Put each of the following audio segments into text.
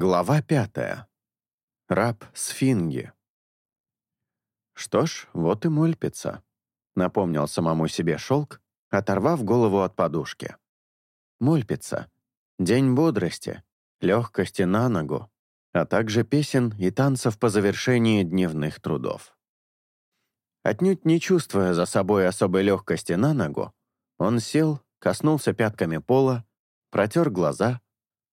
Глава пятая. Раб Сфинги. Что ж, вот и мульпица, напомнил самому себе шелк, оторвав голову от подушки. Мульпица. День бодрости, легкости на ногу, а также песен и танцев по завершении дневных трудов. Отнюдь не чувствуя за собой особой легкости на ногу, он сел, коснулся пятками пола, протер глаза —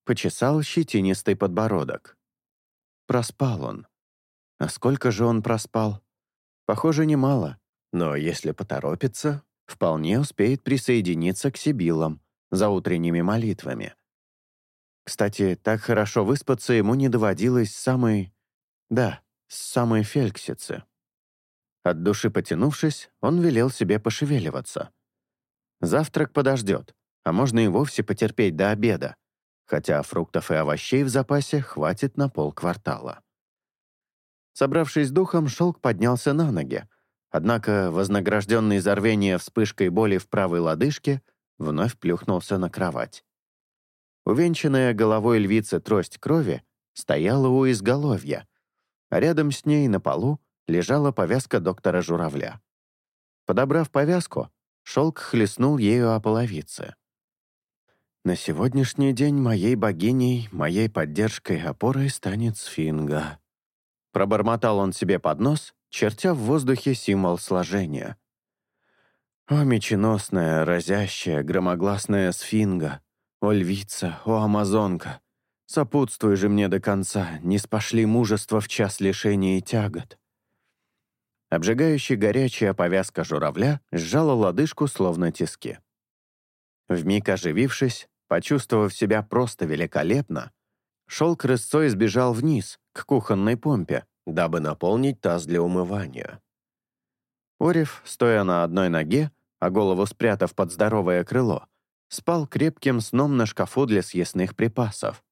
почесал щетинистый подбородок. Проспал он. А сколько же он проспал? Похоже, немало, но если поторопится, вполне успеет присоединиться к Сибилам за утренними молитвами. Кстати, так хорошо выспаться ему не доводилось с самой... Да, с самой Фельксицы. От души потянувшись, он велел себе пошевеливаться. Завтрак подождет, а можно и вовсе потерпеть до обеда хотя фруктов и овощей в запасе хватит на полквартала. Собравшись духом, шелк поднялся на ноги, однако вознагражденный за рвение вспышкой боли в правой лодыжке вновь плюхнулся на кровать. Увенчанная головой львицы трость крови стояла у изголовья, а рядом с ней на полу лежала повязка доктора Журавля. Подобрав повязку, шелк хлестнул ею о половице. На сегодняшний день моей богиней, моей поддержкой опорой станет сфинга. Пробормотал он себе под нос, чертя в воздухе символ сложения. О, меченосная, разящая, громогласная сфинга, о, львица, о, амазонка, сопутствуй же мне до конца, не спошли мужество в час лишения и тягот. Обжигающая горячая повязка журавля сжала лодыжку, словно тиски. Вмиг оживившись, Почувствовав себя просто великолепно, шел крысцой сбежал вниз, к кухонной помпе, дабы наполнить таз для умывания. Орев, стоя на одной ноге, а голову спрятав под здоровое крыло, спал крепким сном на шкафу для съестных припасов.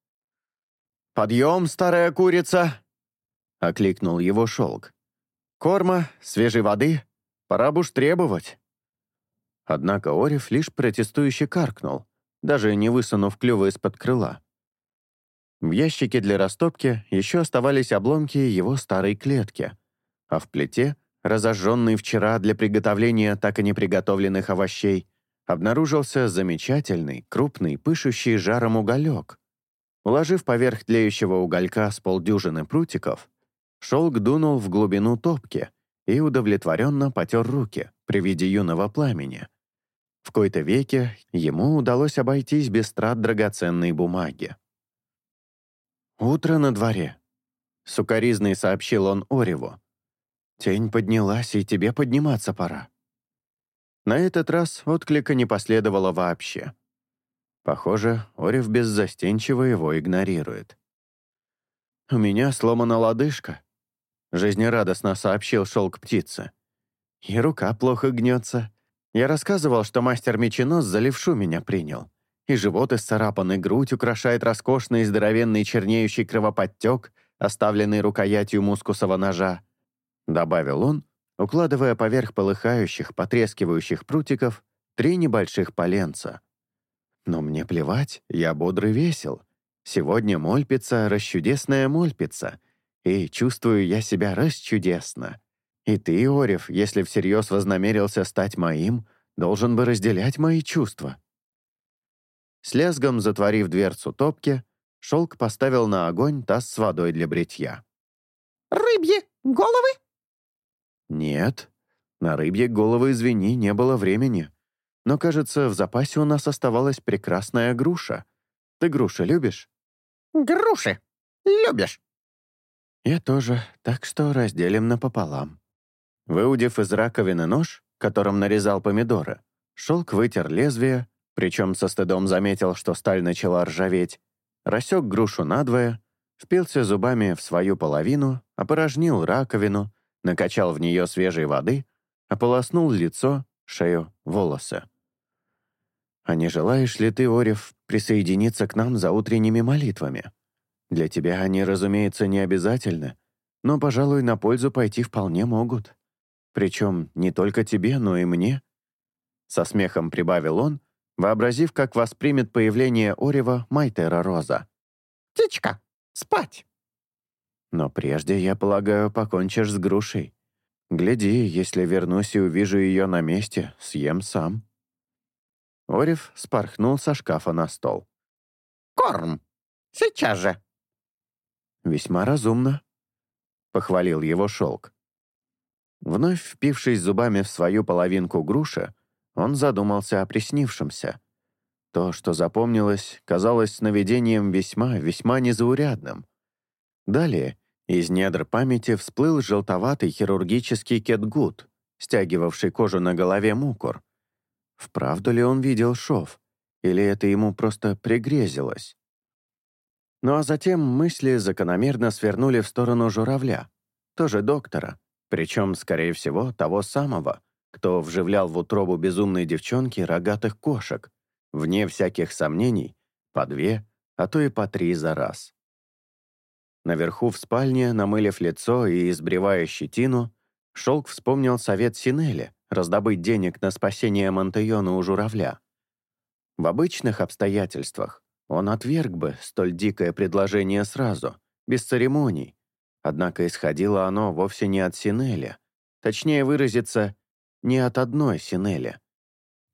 «Подъем, старая курица!» — окликнул его шелк. «Корма, свежей воды, пора бы уж требовать». Однако Орев лишь протестующе каркнул, даже не высунув клюва из-под крыла. В ящике для растопки еще оставались обломки его старой клетки, а в плите, разожженной вчера для приготовления так и не приготовленных овощей, обнаружился замечательный, крупный, пышущий жаром уголек. Уложив поверх тлеющего уголька с полдюжины прутиков, шелк дунул в глубину топки и удовлетворенно потер руки при виде юного пламени. В кои-то веке ему удалось обойтись без трат драгоценной бумаги. «Утро на дворе», — сукоризный сообщил он Ореву. «Тень поднялась, и тебе подниматься пора». На этот раз отклика не последовало вообще. Похоже, Орев беззастенчиво его игнорирует. «У меня сломана лодыжка», — жизнерадостно сообщил шелк птицы. «И рука плохо гнется. Я рассказывал, что мастер-меченос за левшу меня принял. И живот исцарапан, и грудь украшает роскошный здоровенный чернеющий кровоподтек, оставленный рукоятью мускусового ножа. Добавил он, укладывая поверх полыхающих, потрескивающих прутиков три небольших поленца. Но мне плевать, я бодрый весел. Сегодня мольпица, расчудесная мольпица. И чувствую я себя расчудесно. И ты, Орев, если всерьез вознамерился стать моим, должен бы разделять мои чувства». С лязгом затворив дверцу топки, Шелк поставил на огонь таз с водой для бритья. «Рыбьи головы?» «Нет, на рыбьи головы, извини, не было времени. Но, кажется, в запасе у нас оставалась прекрасная груша. Ты груши любишь?» «Груши. Любишь?» «Я тоже, так что разделим напополам». Выудив из раковины нож, которым нарезал помидоры, шелк вытер лезвие, причем со стыдом заметил, что сталь начала ржаветь, рассек грушу надвое, впился зубами в свою половину, опорожнил раковину, накачал в нее свежей воды, ополоснул лицо, шею, волосы. «А не желаешь ли ты, Орев, присоединиться к нам за утренними молитвами? Для тебя они, разумеется, не обязательны, но, пожалуй, на пользу пойти вполне могут». Причем не только тебе, но и мне. Со смехом прибавил он, вообразив, как воспримет появление Орева Майтера Роза. «Птичка, Спать. Но прежде, я полагаю, покончишь с грушей. Гляди, если вернусь и увижу ее на месте, съем сам. Орев спорхнул со шкафа на стол. Корм. Сейчас же. «Весьма разумно», — похвалил его шелк. Вновь впившись зубами в свою половинку груши, он задумался о приснившемся. То, что запомнилось, казалось сновидением весьма-весьма незаурядным. Далее из недр памяти всплыл желтоватый хирургический кетгут, стягивавший кожу на голове мукур. Вправду ли он видел шов? Или это ему просто пригрезилось? Ну а затем мысли закономерно свернули в сторону журавля, тоже доктора, причем, скорее всего, того самого, кто вживлял в утробу безумной девчонки рогатых кошек, вне всяких сомнений, по две, а то и по три за раз. Наверху в спальне, намылив лицо и избревая щетину, Шелк вспомнил совет Синели раздобыть денег на спасение Монтейона у журавля. В обычных обстоятельствах он отверг бы столь дикое предложение сразу, без церемоний. Однако исходило оно вовсе не от Синели. Точнее выразиться, не от одной Синели.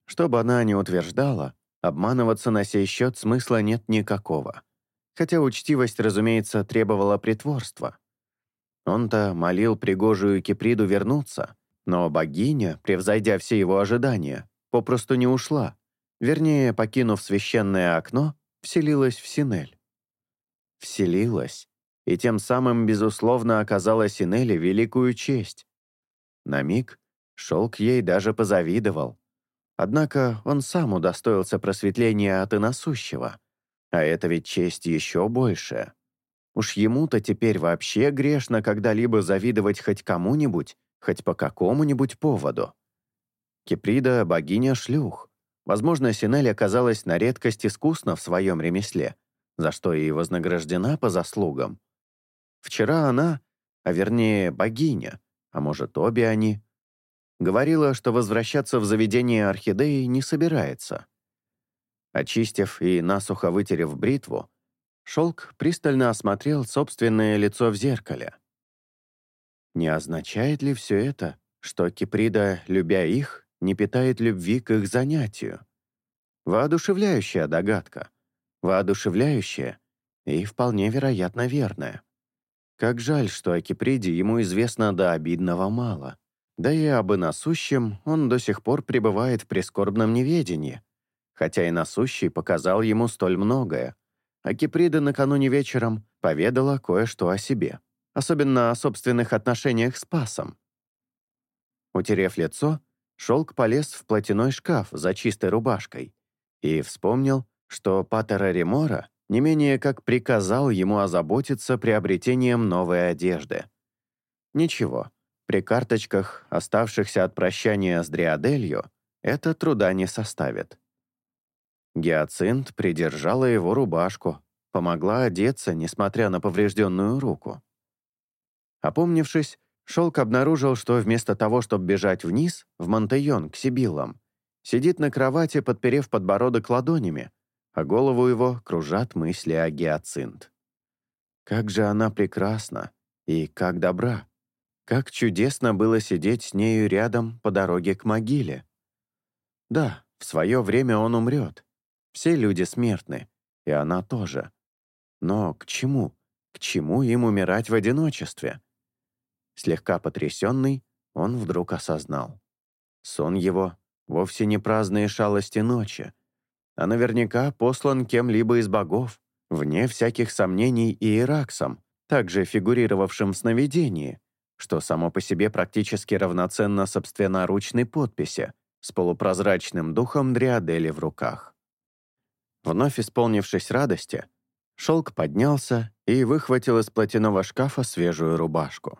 Что бы она ни утверждала, обманываться на сей счет смысла нет никакого. Хотя учтивость, разумеется, требовала притворства. Он-то молил пригожую Киприду вернуться, но богиня, превзойдя все его ожидания, попросту не ушла. Вернее, покинув священное окно, вселилась в Синель. Вселилась, и тем самым, безусловно, оказала Синели великую честь. На миг Шелк ей даже позавидовал. Однако он сам удостоился просветления от иносущего. А это ведь честь еще большая. Уж ему-то теперь вообще грешно когда-либо завидовать хоть кому-нибудь, хоть по какому-нибудь поводу. Киприда — богиня шлюх. Возможно, Синель оказалась на редкость искусна в своем ремесле, за что и вознаграждена по заслугам. Вчера она, а вернее богиня, а может обе они, говорила, что возвращаться в заведение орхидеи не собирается. Очистив и насухо вытерев бритву, Шелк пристально осмотрел собственное лицо в зеркале. Не означает ли все это, что Киприда, любя их, не питает любви к их занятию. Воодушевляющая догадка. Воодушевляющая и вполне вероятно верная. Как жаль, что о Киприде ему известно до обидного мало. Да и об иносущем он до сих пор пребывает в прискорбном неведении, хотя и насущий показал ему столь многое. А Киприда накануне вечером поведала кое-что о себе, особенно о собственных отношениях с Пасом. Утерев лицо, Шелк полез в платяной шкаф за чистой рубашкой и вспомнил, что Паттера Ремора не менее как приказал ему озаботиться приобретением новой одежды. Ничего, при карточках, оставшихся от прощания с Дриаделью, это труда не составит. Гиацинт придержала его рубашку, помогла одеться, несмотря на поврежденную руку. Опомнившись, Шелк обнаружил, что вместо того, чтобы бежать вниз, в Монтейон, к Сибиллам, сидит на кровати, подперев подбородок ладонями, а голову его кружат мысли о гиацинт. Как же она прекрасна и как добра! Как чудесно было сидеть с нею рядом по дороге к могиле. Да, в свое время он умрет. Все люди смертны, и она тоже. Но к чему? К чему им умирать в одиночестве? Слегка потрясенный, он вдруг осознал. Сон его вовсе не праздные шалости ночи, а наверняка послан кем-либо из богов, вне всяких сомнений и Ираксом, также фигурировавшим в сновидении, что само по себе практически равноценно собственноручной подписи с полупрозрачным духом Дриадели в руках. Вновь исполнившись радости, Шелк поднялся и выхватил из платяного шкафа свежую рубашку.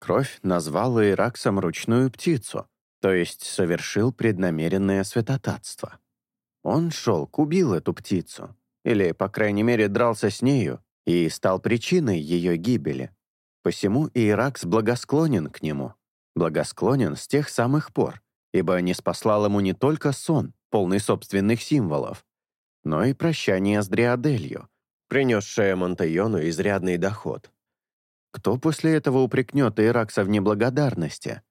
Кровь назвала Ираксом ручную птицу, то есть совершил преднамеренное святотатство. Он шел, убил эту птицу, или, по крайней мере, дрался с нею и стал причиной ее гибели. Посему Иракс благосклонен к нему, благосклонен с тех самых пор, ибо не спаслал ему не только сон, полный собственных символов, но и прощание с Дриаделью, принесшая Монтайону изрядный доход. Кто после этого упрекнет Иракса в неблагодарности?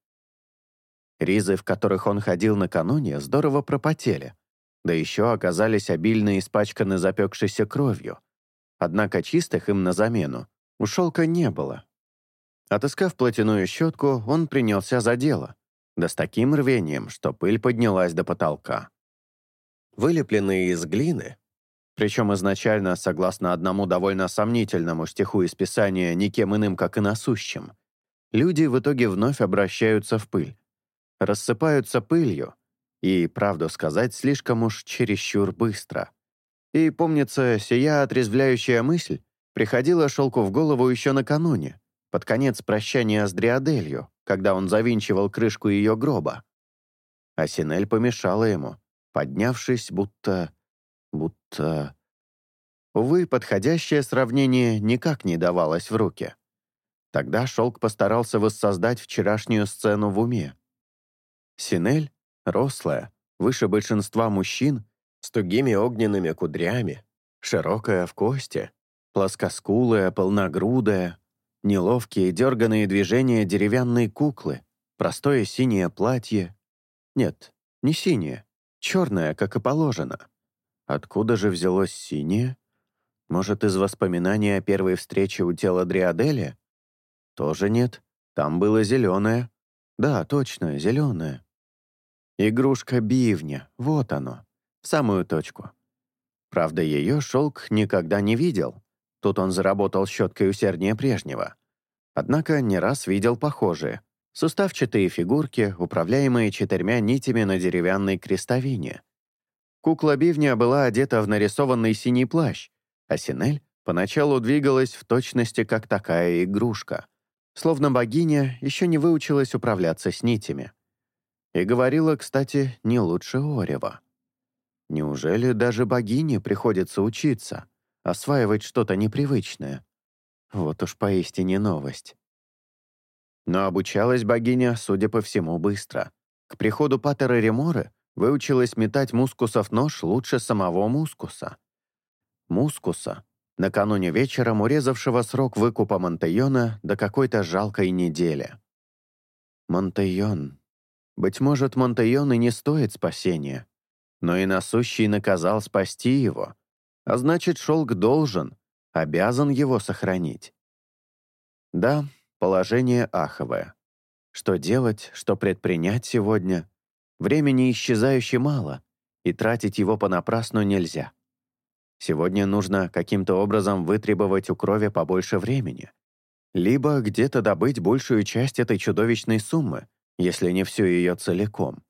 Ризы, в которых он ходил накануне, здорово пропотели, да еще оказались обильно испачканы запекшейся кровью. Однако чистых им на замену у шелка не было. Отыскав платяную щетку, он принялся за дело, да с таким рвением, что пыль поднялась до потолка. Вылепленные из глины, причем изначально, согласно одному довольно сомнительному стиху из Писания, никем иным, как и насущим, люди в итоге вновь обращаются в пыль, рассыпаются пылью, и, правду сказать, слишком уж чересчур быстро. И, помнится, сия отрезвляющая мысль приходила Шелку в голову еще накануне, под конец прощания с Дриаделью, когда он завинчивал крышку ее гроба. А Синель помешала ему, поднявшись, будто будто... Увы, подходящее сравнение никак не давалось в руки. Тогда Шелк постарался воссоздать вчерашнюю сцену в уме. Синель, рослая, выше большинства мужчин, с тугими огненными кудрями, широкая в кости, плоскоскулая, полногрудая, неловкие дерганные движения деревянной куклы, простое синее платье. Нет, не синее, черное, как и положено. Откуда же взялось синее? Может, из воспоминаний о первой встрече у тела Дриаделя? Тоже нет. Там было зеленое. Да, точно, зеленое. Игрушка бивня, вот оно, в самую точку. Правда, ее шелк никогда не видел. Тут он заработал щеткой усерднее прежнего. Однако не раз видел похожие. Суставчатые фигурки, управляемые четырьмя нитями на деревянной крестовине — Кукла Бивня была одета в нарисованный синий плащ, а Синель поначалу двигалась в точности как такая игрушка, словно богиня еще не выучилась управляться с нитями. И говорила, кстати, не лучше Орева. Неужели даже богине приходится учиться, осваивать что-то непривычное? Вот уж поистине новость. Но обучалась богиня, судя по всему, быстро. К приходу Паттера Реморы выучилась метать мускусов нож лучше самого мускуса. Мускуса, накануне вечером урезавшего срок выкупа Монтейона до какой-то жалкой недели. Монтейон. Быть может, Монтейон и не стоит спасения, но и насущий наказал спасти его, а значит, шелк должен, обязан его сохранить. Да, положение аховое. Что делать, что предпринять сегодня — Времени исчезающе мало, и тратить его понапрасну нельзя. Сегодня нужно каким-то образом вытребовать у крови побольше времени. Либо где-то добыть большую часть этой чудовищной суммы, если не всю ее целиком.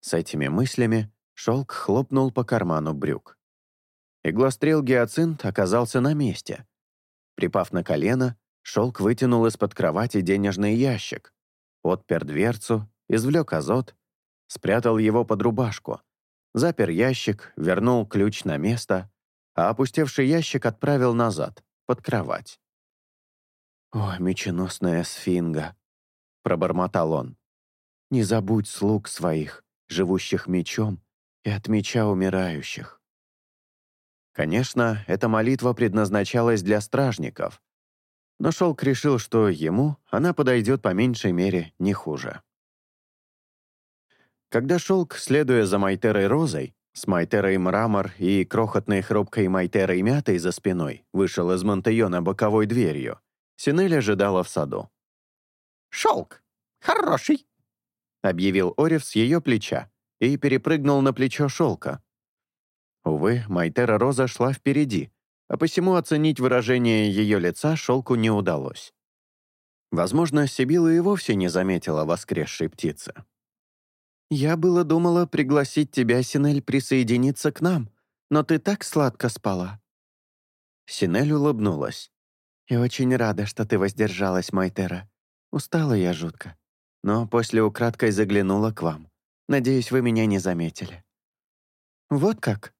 С этими мыслями шелк хлопнул по карману брюк. Иглострел гиацинт оказался на месте. Припав на колено, шелк вытянул из-под кровати денежный ящик, отпер дверцу, извлек азот спрятал его под рубашку, запер ящик, вернул ключ на место, а опустевший ящик отправил назад, под кровать. «О, меченосная сфинга!» — пробормотал он. «Не забудь слуг своих, живущих мечом, и от меча умирающих». Конечно, эта молитва предназначалась для стражников, но Шелк решил, что ему она подойдет по меньшей мере не хуже. Когда шелк, следуя за Майтерой Розой, с Майтерой Мрамор и крохотной хрупкой Майтерой Мятой за спиной, вышел из Монтейона боковой дверью, Синель ожидала в саду. «Шелк! Хороший!» — объявил Орев с ее плеча и перепрыгнул на плечо шелка. Увы, Майтера Роза шла впереди, а посему оценить выражение ее лица шелку не удалось. Возможно, Сибила и вовсе не заметила воскресшей птицы. «Я было думала пригласить тебя, Синель, присоединиться к нам, но ты так сладко спала». Синель улыбнулась. «И очень рада, что ты воздержалась, Майтера. Устала я жутко, но после украдкой заглянула к вам. Надеюсь, вы меня не заметили». «Вот как?»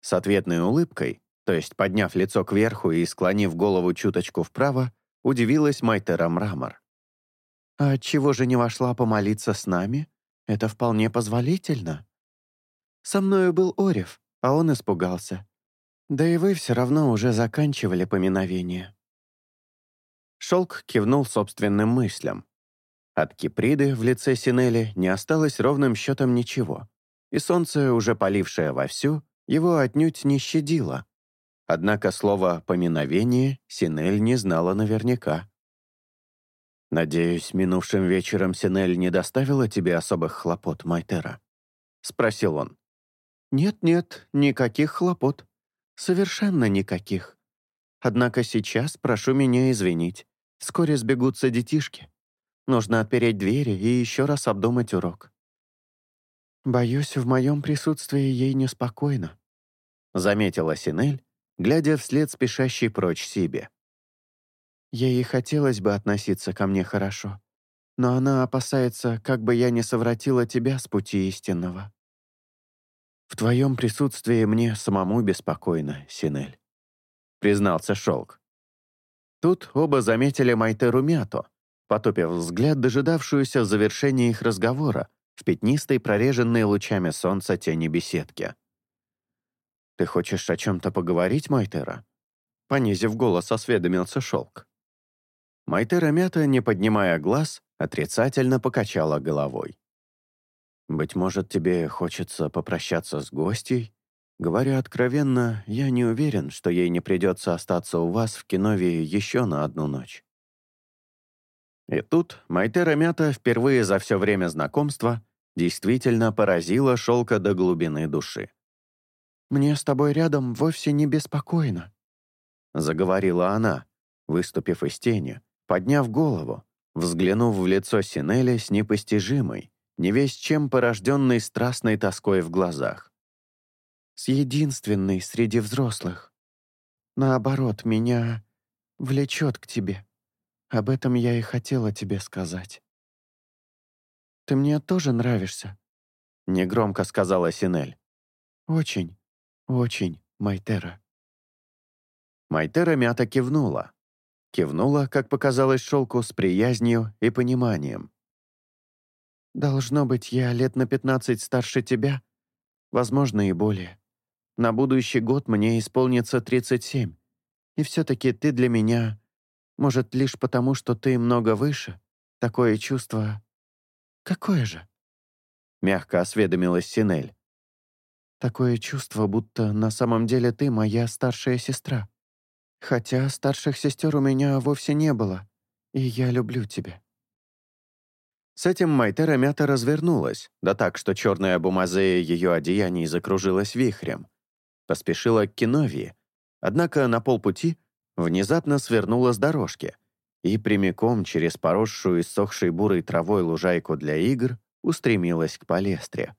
С ответной улыбкой, то есть подняв лицо кверху и склонив голову чуточку вправо, удивилась Майтера Мрамор. «А чего же не вошла помолиться с нами?» Это вполне позволительно. Со мною был Орев, а он испугался. Да и вы все равно уже заканчивали поминовение. Шелк кивнул собственным мыслям. От Киприды в лице Синели не осталось ровным счетом ничего, и солнце, уже полившее вовсю, его отнюдь не щадило. Однако слово «поминовение» Синель не знала наверняка. «Надеюсь, минувшим вечером Синель не доставила тебе особых хлопот, Майтера?» — спросил он. «Нет-нет, никаких хлопот. Совершенно никаких. Однако сейчас прошу меня извинить. Вскоре сбегутся детишки. Нужно отпереть двери и еще раз обдумать урок. Боюсь, в моем присутствии ей неспокойно», — заметила Синель, глядя вслед спешащей прочь себе. Ей и хотелось бы относиться ко мне хорошо, но она опасается, как бы я не совратила тебя с пути истинного. В твоем присутствии мне самому беспокойно, Синель, признался Шелк. Тут оба заметили Майтеру Мято, потупив взгляд, дожидавшуюся завершения их разговора в пятнистой, прореженной лучами солнца тени беседки. «Ты хочешь о чем-то поговорить, Майтера?» Понизив голос, осведомился Шелк. Майтера Мята, не поднимая глаз, отрицательно покачала головой. «Быть может, тебе хочется попрощаться с гостей?» Говоря откровенно, я не уверен, что ей не придется остаться у вас в Кинове еще на одну ночь. И тут Майтера Мята впервые за все время знакомства действительно поразила шелка до глубины души. «Мне с тобой рядом вовсе не беспокойно», — заговорила она, выступив из тени, подняв голову, взглянув в лицо Синели с непостижимой, не весь чем порожденной страстной тоской в глазах. «С единственной среди взрослых. Наоборот, меня влечет к тебе. Об этом я и хотела тебе сказать». «Ты мне тоже нравишься», — негромко сказала Синель. «Очень, очень, Майтера». Майтера мята кивнула. Кивнула, как показалось шелку, с приязнью и пониманием. «Должно быть, я лет на пятнадцать старше тебя, возможно, и более. На будущий год мне исполнится тридцать семь, и все-таки ты для меня, может, лишь потому, что ты много выше, такое чувство... Какое же?» Мягко осведомилась Синель. «Такое чувство, будто на самом деле ты моя старшая сестра. Хотя старших сестер у меня вовсе не было, и я люблю тебя». С этим Майтера мята развернулась, да так, что черная бумазея ее одеяний закружилась вихрем. Поспешила к Киновии, однако на полпути внезапно свернула с дорожки и прямиком через поросшую иссохшей бурой травой лужайку для игр устремилась к палестре.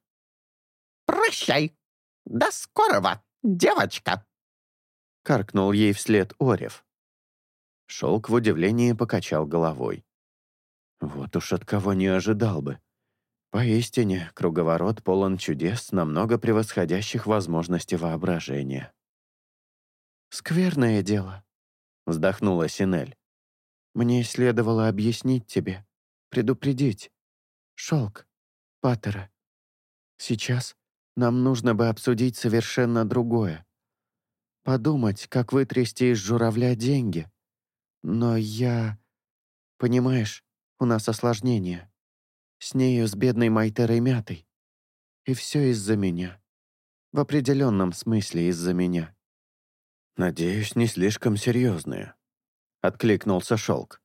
«Прощай! До скорого, девочка!» — каркнул ей вслед Орев. Шелк в удивлении покачал головой. Вот уж от кого не ожидал бы. Поистине, круговорот полон чудес, намного превосходящих возможности воображения. «Скверное дело», — вздохнула Синель. «Мне следовало объяснить тебе, предупредить. Шелк, Паттера. Сейчас нам нужно бы обсудить совершенно другое. Подумать, как вытрясти из журавля деньги. Но я... Понимаешь, у нас осложнение. С нею, с бедной Майтерой Мятой. И все из-за меня. В определенном смысле из-за меня. «Надеюсь, не слишком серьезные», — откликнулся Шелк.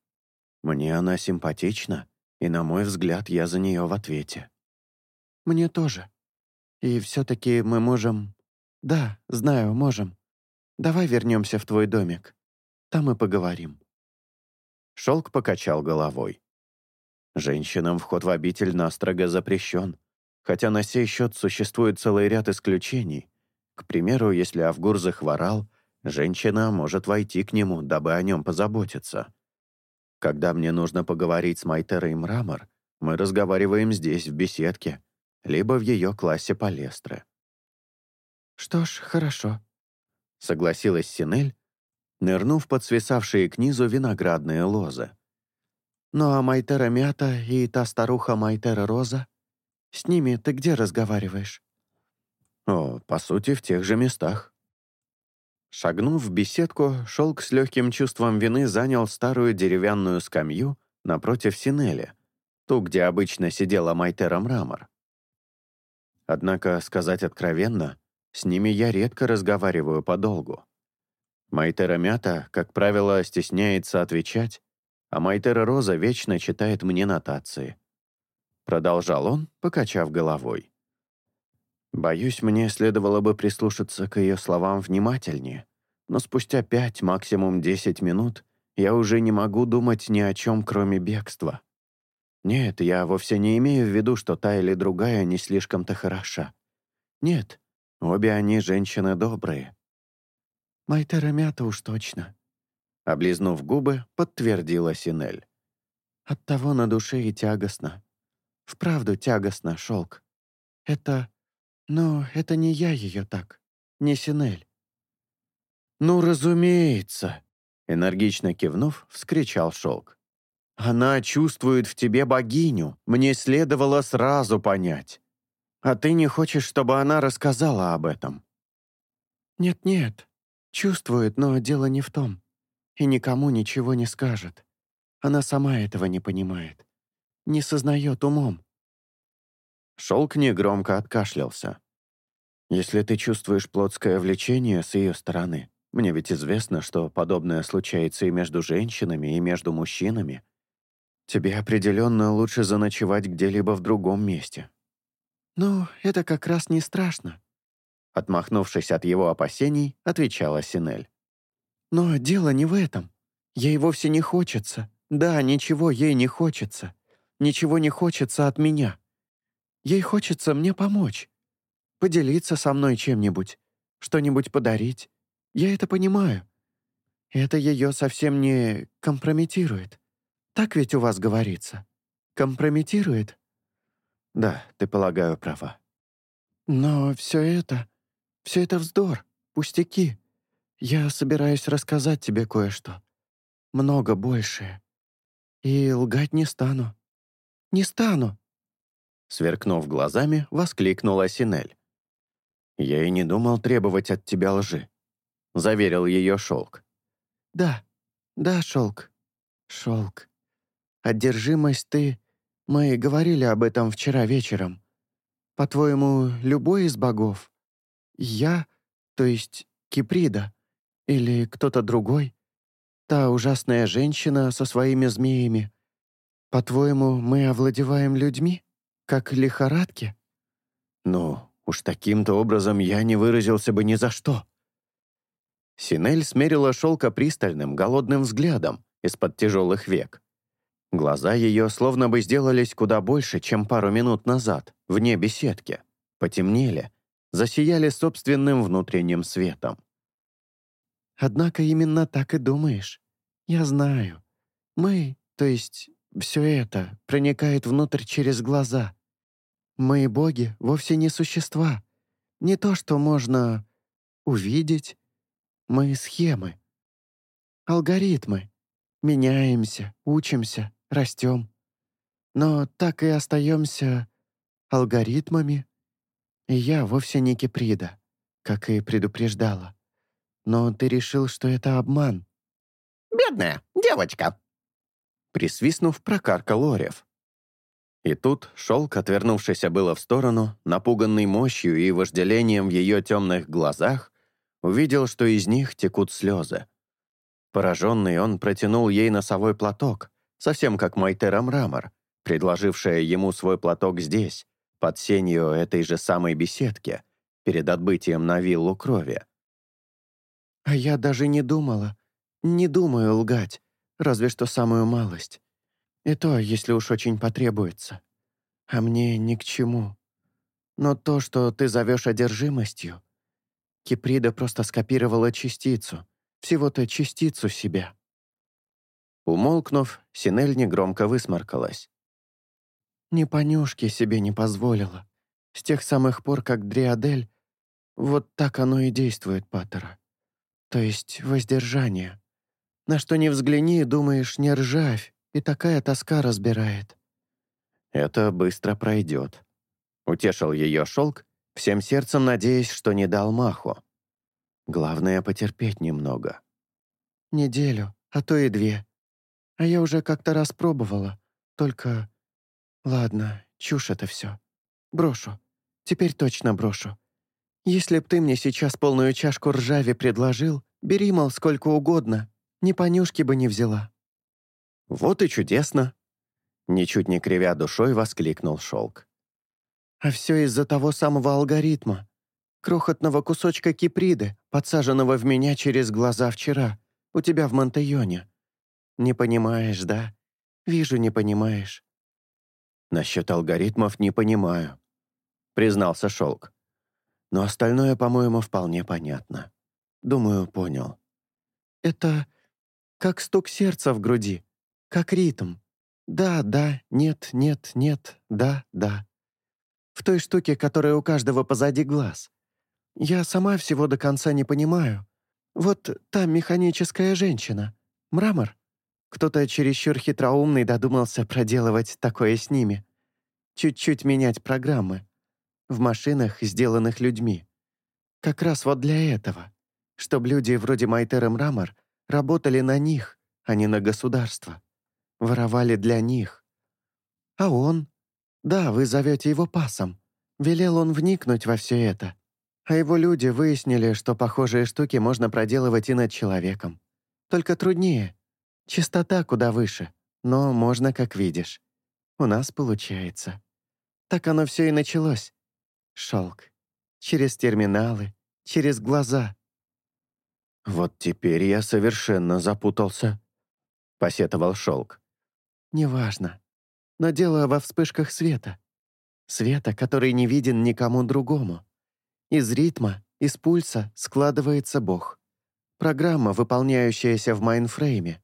«Мне она симпатична, и, на мой взгляд, я за нее в ответе». «Мне тоже. И все-таки мы можем...» «Да, знаю, можем. Давай вернемся в твой домик. Там и поговорим». Шелк покачал головой. Женщинам вход в обитель настрого запрещен, хотя на сей счет существует целый ряд исключений. К примеру, если Авгур захворал, женщина может войти к нему, дабы о нем позаботиться. Когда мне нужно поговорить с Майтерой Мрамор, мы разговариваем здесь, в беседке, либо в ее классе палестры. «Что ж, хорошо», — согласилась Синель, нырнув под свисавшие к низу виноградные лозы. Ну а Майтера Мята и та старуха Майтера Роза? С ними ты где разговариваешь?» «О, по сути, в тех же местах». Шагнув в беседку, шелк с легким чувством вины занял старую деревянную скамью напротив Синели, ту, где обычно сидела Майтера Мрамор. Однако, сказать откровенно, с ними я редко разговариваю подолгу. Майтера Мята, как правило, стесняется отвечать, а Майтера Роза вечно читает мне нотации. Продолжал он, покачав головой. Боюсь, мне следовало бы прислушаться к ее словам внимательнее, но спустя пять, максимум десять минут я уже не могу думать ни о чем, кроме бегства. Нет, я вовсе не имею в виду, что та или другая не слишком-то хороша. Нет, обе они женщины добрые. Майтера Мята уж точно. Облизнув губы, подтвердила Синель. Оттого на душе и тягостно. Вправду тягостно, шелк. Это но это не я ее так, не Синель. «Ну, разумеется!» Энергично кивнув, вскричал Шелк. «Она чувствует в тебе богиню, мне следовало сразу понять. А ты не хочешь, чтобы она рассказала об этом?» «Нет-нет, чувствует, но дело не в том. И никому ничего не скажет. Она сама этого не понимает. Не сознает умом. Шелк негромко откашлялся. «Если ты чувствуешь плотское влечение с ее стороны, мне ведь известно, что подобное случается и между женщинами, и между мужчинами, тебе определенно лучше заночевать где-либо в другом месте». «Ну, это как раз не страшно», Отмахнувшись от его опасений, отвечала Синель. «Но дело не в этом. Ей вовсе не хочется. Да, ничего ей не хочется. Ничего не хочется от меня. Ей хочется мне помочь. Поделиться со мной чем-нибудь. Что-нибудь подарить. Я это понимаю. Это ее совсем не компрометирует. Так ведь у вас говорится. Компрометирует? Да, ты, полагаю, права. Но все это... Все это вздор, пустяки. Я собираюсь рассказать тебе кое-что. Много большее. И лгать не стану. Не стану. Сверкнув глазами, воскликнула Синель. «Я и не думал требовать от тебя лжи», — заверил ее Шелк. «Да, да, Шелк, Шелк. Одержимость ты... Мы говорили об этом вчера вечером. По-твоему, любой из богов? Я, то есть Киприда, или кто-то другой? Та ужасная женщина со своими змеями. По-твоему, мы овладеваем людьми?» Как лихорадки? Ну, уж таким-то образом я не выразился бы ни за что. Синель смерила шелка пристальным, голодным взглядом из-под тяжелых век. Глаза ее словно бы сделались куда больше, чем пару минут назад, вне беседки. Потемнели, засияли собственным внутренним светом. «Однако именно так и думаешь. Я знаю. Мы, то есть все это, проникает внутрь через глаза. Мы, боги, вовсе не существа. Не то, что можно увидеть. Мы — схемы. Алгоритмы. Меняемся, учимся, растем. Но так и остаемся алгоритмами. И я вовсе не Киприда, как и предупреждала. Но ты решил, что это обман. «Бедная девочка!» Присвистнув, прокаркал Орев. И тут шелк, отвернувшийся было в сторону, напуганный мощью и вожделением в ее темных глазах, увидел, что из них текут слезы. Пораженный он протянул ей носовой платок, совсем как Майтера Мрамор, предложившая ему свой платок здесь, под сенью этой же самой беседки, перед отбытием на виллу крови. «А я даже не думала, не думаю лгать, разве что самую малость. И то, если уж очень потребуется. А мне ни к чему. Но то, что ты зовешь одержимостью, Киприда просто скопировала частицу, всего-то частицу себя. Умолкнув, Синель негромко высморкалась. Ни понюшки себе не позволила. С тех самых пор, как Дриадель... Вот так оно и действует, Паттера. То есть воздержание. На что ни взгляни, думаешь, не ржавь, и такая тоска разбирает». «Это быстро пройдет», — утешил ее шелк, всем сердцем надеясь, что не дал маху. Главное — потерпеть немного. Неделю, а то и две. А я уже как-то раз пробовала. Только... Ладно, чушь это все. Брошу. Теперь точно брошу. Если б ты мне сейчас полную чашку ржави предложил, бери, мол, сколько угодно. Ни понюшки бы не взяла. Вот и чудесно. Ничуть не кривя душой, воскликнул Шелк. А все из-за того самого алгоритма. Крохотного кусочка киприды, подсаженного в меня через глаза вчера, у тебя в Монтайоне. Не понимаешь, да? Вижу, не понимаешь. Насчет алгоритмов не понимаю, признался Шелк. Но остальное, по-моему, вполне понятно. Думаю, понял. Это как стук сердца в груди, как ритм. Да, да, нет, нет, нет, да, да. В той штуке, которая у каждого позади глаз. Я сама всего до конца не понимаю. Вот та механическая женщина. Мрамор. Кто-то чересчур хитроумный додумался проделывать такое с ними. Чуть-чуть менять программы. В машинах, сделанных людьми. Как раз вот для этого. Чтобы люди вроде Майтера Мрамор работали на них, а не на государство. Воровали для них. А он? Да, вы зовете его пасом. Велел он вникнуть во все это. А его люди выяснили, что похожие штуки можно проделывать и над человеком. Только труднее. Частота куда выше, но можно, как видишь. У нас получается. Так оно все и началось. Шелк. Через терминалы, через глаза. «Вот теперь я совершенно запутался», — посетовал Шелк. «Неважно. Но дело во вспышках света. Света, который не виден никому другому. Из ритма, из пульса складывается Бог. Программа, выполняющаяся в мейнфрейме.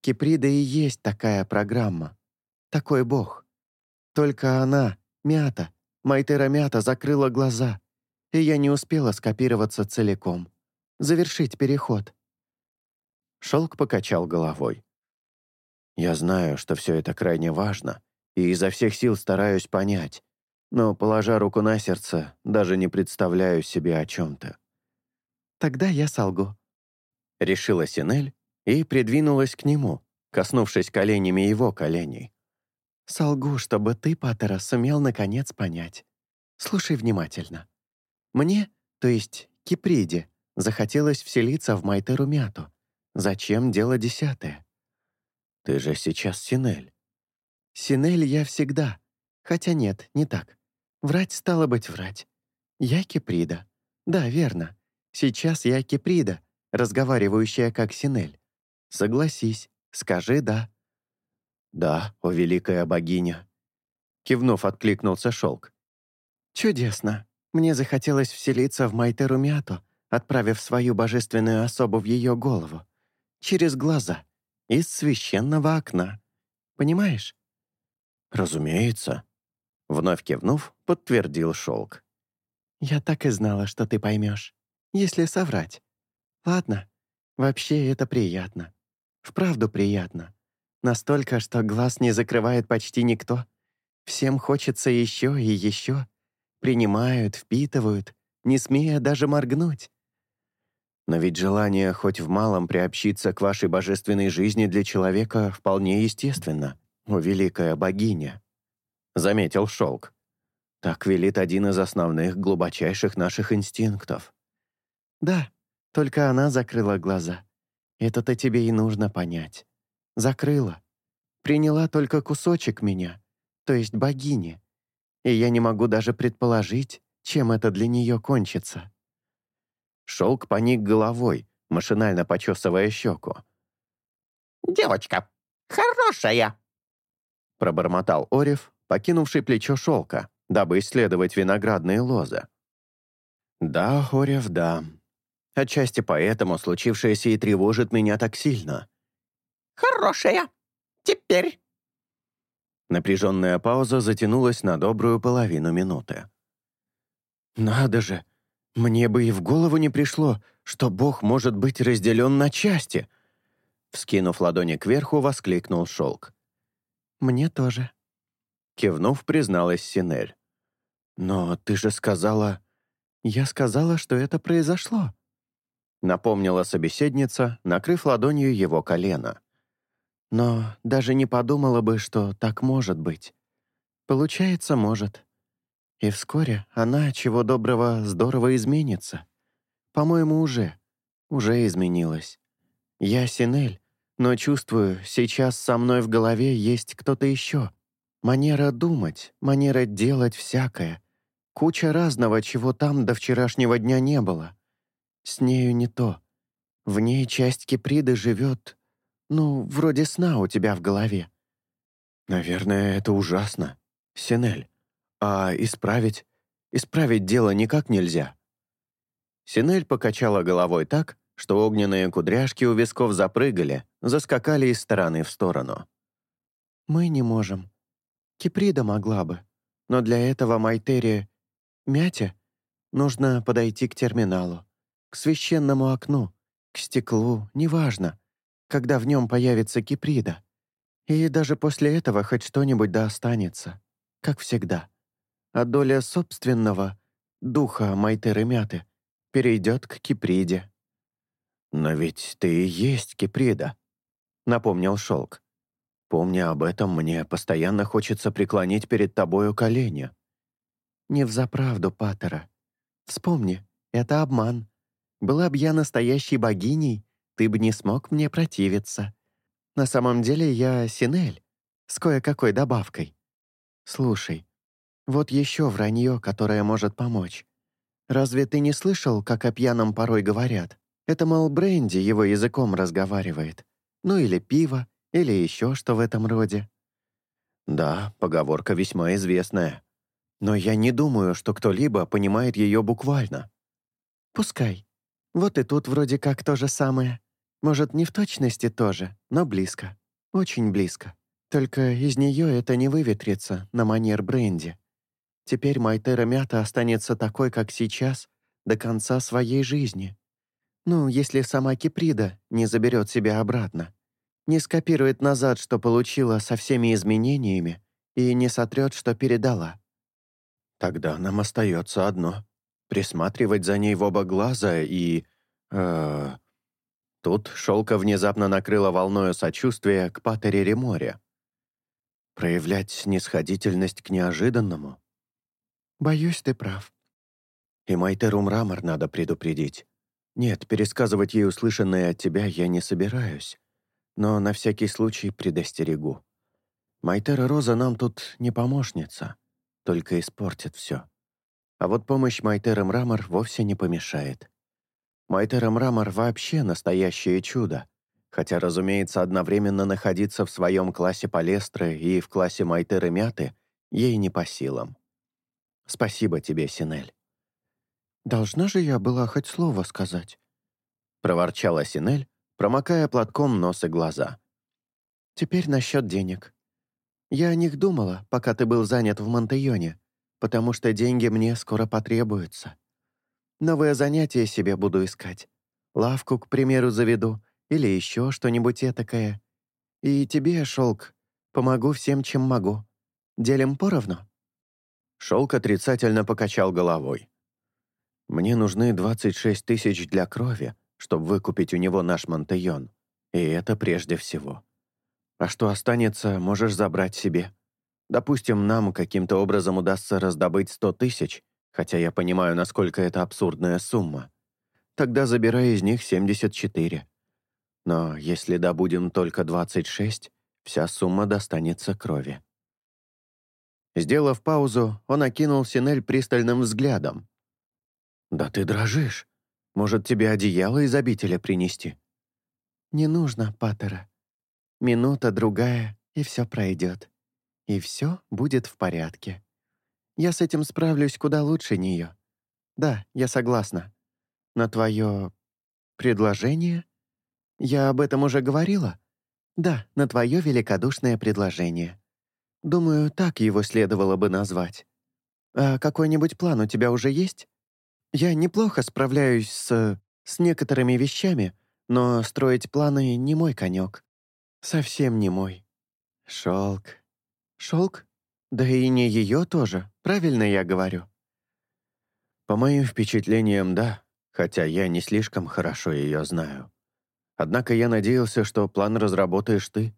Киприда и есть такая программа. Такой Бог. Только она, Мята, Майтера Мята закрыла глаза, и я не успела скопироваться целиком. Завершить переход. Шелк покачал головой. «Я знаю, что все это крайне важно, и изо всех сил стараюсь понять, но, положа руку на сердце, даже не представляю себе о чем-то. «Тогда я солгу», — решила Синель и придвинулась к нему, коснувшись коленями его коленей. «Солгу, чтобы ты, Паттера, сумел наконец понять. Слушай внимательно. Мне, то есть Киприде, захотелось вселиться в Майтеру Мяту. Зачем дело десятое?» «Ты же сейчас Синель». «Синель я всегда. Хотя нет, не так. Врать стало быть врать. Я Киприда. Да, верно. Сейчас я Киприда, разговаривающая как Синель. Согласись, скажи «да». «Да, о великая богиня», — кивнув, откликнулся шелк. «Чудесно. Мне захотелось вселиться в Майтеру Мяту, отправив свою божественную особу в ее голову. Через глаза. Из священного окна. Понимаешь?» «Разумеется», Вновь кивнув, подтвердил шелк. «Я так и знала, что ты поймешь. Если соврать. Ладно, вообще это приятно. Вправду приятно. Настолько, что глаз не закрывает почти никто. Всем хочется еще и еще. Принимают, впитывают, не смея даже моргнуть. Но ведь желание хоть в малом приобщиться к вашей божественной жизни для человека вполне естественно, о великая богиня заметил Шелк. Так велит один из основных глубочайших наших инстинктов. Да, только она закрыла глаза. Это-то тебе и нужно понять. Закрыла. Приняла только кусочек меня, то есть богини. И я не могу даже предположить, чем это для нее кончится. Шелк поник головой, машинально почесывая щеку. «Девочка, хорошая!» Пробормотал Орев, покинувший плечо шелка, дабы исследовать виноградные лозы. «Да, Хорев, да. Отчасти поэтому случившееся и тревожит меня так сильно». «Хорошая. Теперь...» Напряженная пауза затянулась на добрую половину минуты. «Надо же! Мне бы и в голову не пришло, что Бог может быть разделен на части!» Вскинув ладони кверху, воскликнул шелк. «Мне тоже», Кивнув, призналась Синель. «Но ты же сказала...» «Я сказала, что это произошло. напомнила собеседница, накрыв ладонью его колено. «Но даже не подумала бы, что так может быть. Получается, может. И вскоре она, чего доброго, здорово изменится. По-моему, уже. Уже изменилась. Я Синель, но чувствую, сейчас со мной в голове есть кто-то еще. Манера думать, манера делать всякое. Куча разного, чего там до вчерашнего дня не было. С нею не то. В ней часть Киприды живет, ну, вроде сна у тебя в голове. Наверное, это ужасно. Синель. А исправить? Исправить дело никак нельзя. Синель покачала головой так, что огненные кудряшки у висков запрыгали, заскакали из стороны в сторону. «Мы не можем. Киприда могла бы. Но для этого Майтерия... Мятя? Нужно подойти к терминалу, к священному окну, к стеклу, неважно, когда в нем появится Киприда. И даже после этого хоть что-нибудь да останется, как всегда. А доля собственного, духа Майтеры Мяты, перейдет к Киприде. «Но ведь ты и есть Киприда», — напомнил Шелк. «Помня об этом, мне постоянно хочется преклонить перед тобою колени». «Не взаправду, Паттера. Вспомни, это обман. Была б я настоящей богиней, ты бы не смог мне противиться. На самом деле я Синель, с кое-какой добавкой. Слушай, вот еще вранье, которое может помочь. Разве ты не слышал, как о пьяном порой говорят? Это, мол, бренди его языком разговаривает. Ну или пиво, или еще что в этом роде. Да, поговорка весьма известная. Но я не думаю, что кто-либо понимает ее буквально. Пускай. Вот и тут вроде как то же самое. Может, не в точности тоже, но близко. Очень близко. Только из нее это не выветрится на манер бренди. Теперь Майтера Мята останется такой, как сейчас, до конца своей жизни. Ну, если сама Киприда не заберет себя обратно, не скопирует назад, что получила со всеми изменениями, и не сотрет, что передала. Тогда нам остается одно — присматривать за ней в оба глаза и... Э, тут шелка внезапно накрыла волною сочувствия к Патере Реморе. Проявлять снисходительность к неожиданному? Боюсь, ты прав. И Майтеру Мрамор надо предупредить. Нет, пересказывать ей услышанное от тебя я не собираюсь, но на всякий случай предостерегу. Майтера Роза нам тут не помощница, только испортит все. А вот помощь Майтера Мрамор вовсе не помешает. Майтера Мрамор вообще настоящее чудо, хотя, разумеется, одновременно находиться в своем классе Палестры и в классе Майтеры Мяты ей не по силам. Спасибо тебе, Синель. «Должна же я была хоть слово сказать», — проворчала Синель, промокая платком нос и глаза. «Теперь насчет денег. Я о них думала, пока ты был занят в Монтайоне, потому что деньги мне скоро потребуются. Новое занятие себе буду искать. Лавку, к примеру, заведу или еще что-нибудь этакое. И тебе, Шелк, помогу всем, чем могу. Делим поровну?» Шелк отрицательно покачал головой. Мне нужны 26 тысяч для крови, чтобы выкупить у него наш Монтейон. И это прежде всего. А что останется, можешь забрать себе. Допустим, нам каким-то образом удастся раздобыть 100 тысяч, хотя я понимаю, насколько это абсурдная сумма. Тогда забирай из них 74. Но если добудем только 26, вся сумма достанется крови. Сделав паузу, он окинул Синель пристальным взглядом, «Да ты дрожишь. Может, тебе одеяло из обителя принести?» «Не нужно, Паттера. Минута, другая, и все пройдет. И все будет в порядке. Я с этим справлюсь куда лучше нее. Да, я согласна. На твое предложение? Я об этом уже говорила? Да, на твое великодушное предложение. Думаю, так его следовало бы назвать. А какой-нибудь план у тебя уже есть? Я неплохо справляюсь с... с некоторыми вещами, но строить планы не мой конек. Совсем не мой. Шелк. Шелк? Да и не ее тоже, правильно я говорю? По моим впечатлениям, да, хотя я не слишком хорошо ее знаю. Однако я надеялся, что план разработаешь ты.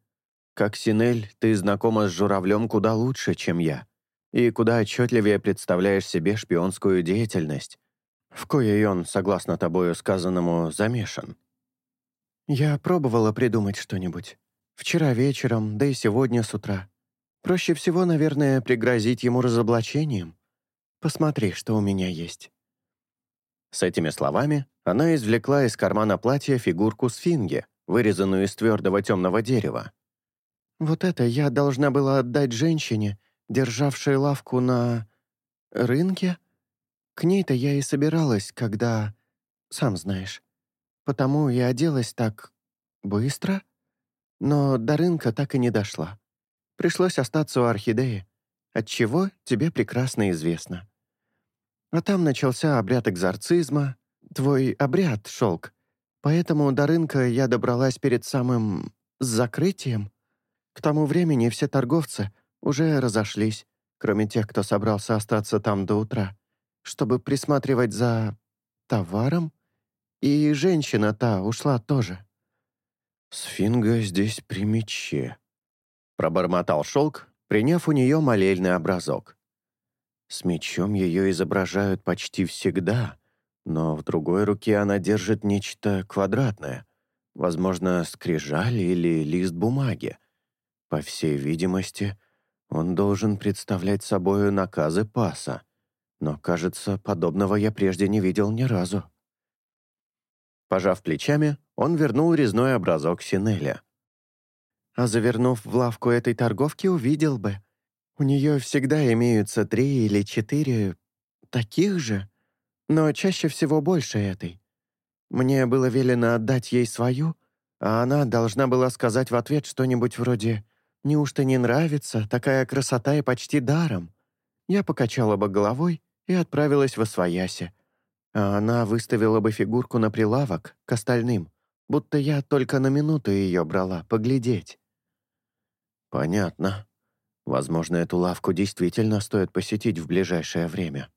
Как Синель, ты знакома с журавлем куда лучше, чем я, и куда отчетливее представляешь себе шпионскую деятельность, в коей он, согласно тобою сказанному, замешан. Я пробовала придумать что-нибудь. Вчера вечером, да и сегодня с утра. Проще всего, наверное, пригрозить ему разоблачением. Посмотри, что у меня есть». С этими словами она извлекла из кармана платья фигурку сфинги, вырезанную из твердого темного дерева. «Вот это я должна была отдать женщине, державшей лавку на... рынке? К ней-то я и собиралась, когда... сам знаешь. Потому и оделась так... быстро. Но до рынка так и не дошла. Пришлось остаться у орхидеи, отчего тебе прекрасно известно. А там начался обряд экзорцизма, твой обряд, шелк. Поэтому до рынка я добралась перед самым... закрытием. К тому времени все торговцы уже разошлись, кроме тех, кто собрался остаться там до утра, чтобы присматривать за... товаром. И женщина та ушла тоже. «Сфинга здесь при мече», — пробормотал шелк, приняв у нее молельный образок. С мечом ее изображают почти всегда, но в другой руке она держит нечто квадратное, возможно, скрижаль или лист бумаги. По всей видимости, он должен представлять собою наказы паса, но, кажется, подобного я прежде не видел ни разу. Пожав плечами, он вернул резной образок Синеля. «А завернув в лавку этой торговки, увидел бы», у нее всегда имеются три или четыре таких же, но чаще всего больше этой. Мне было велено отдать ей свою, а она должна была сказать в ответ что-нибудь вроде «Неужто не нравится? Такая красота и почти даром». Я покачала бы головой и отправилась во свояси, а она выставила бы фигурку на прилавок к остальным, будто я только на минуту ее брала, поглядеть. «Понятно», Возможно, эту лавку действительно стоит посетить в ближайшее время.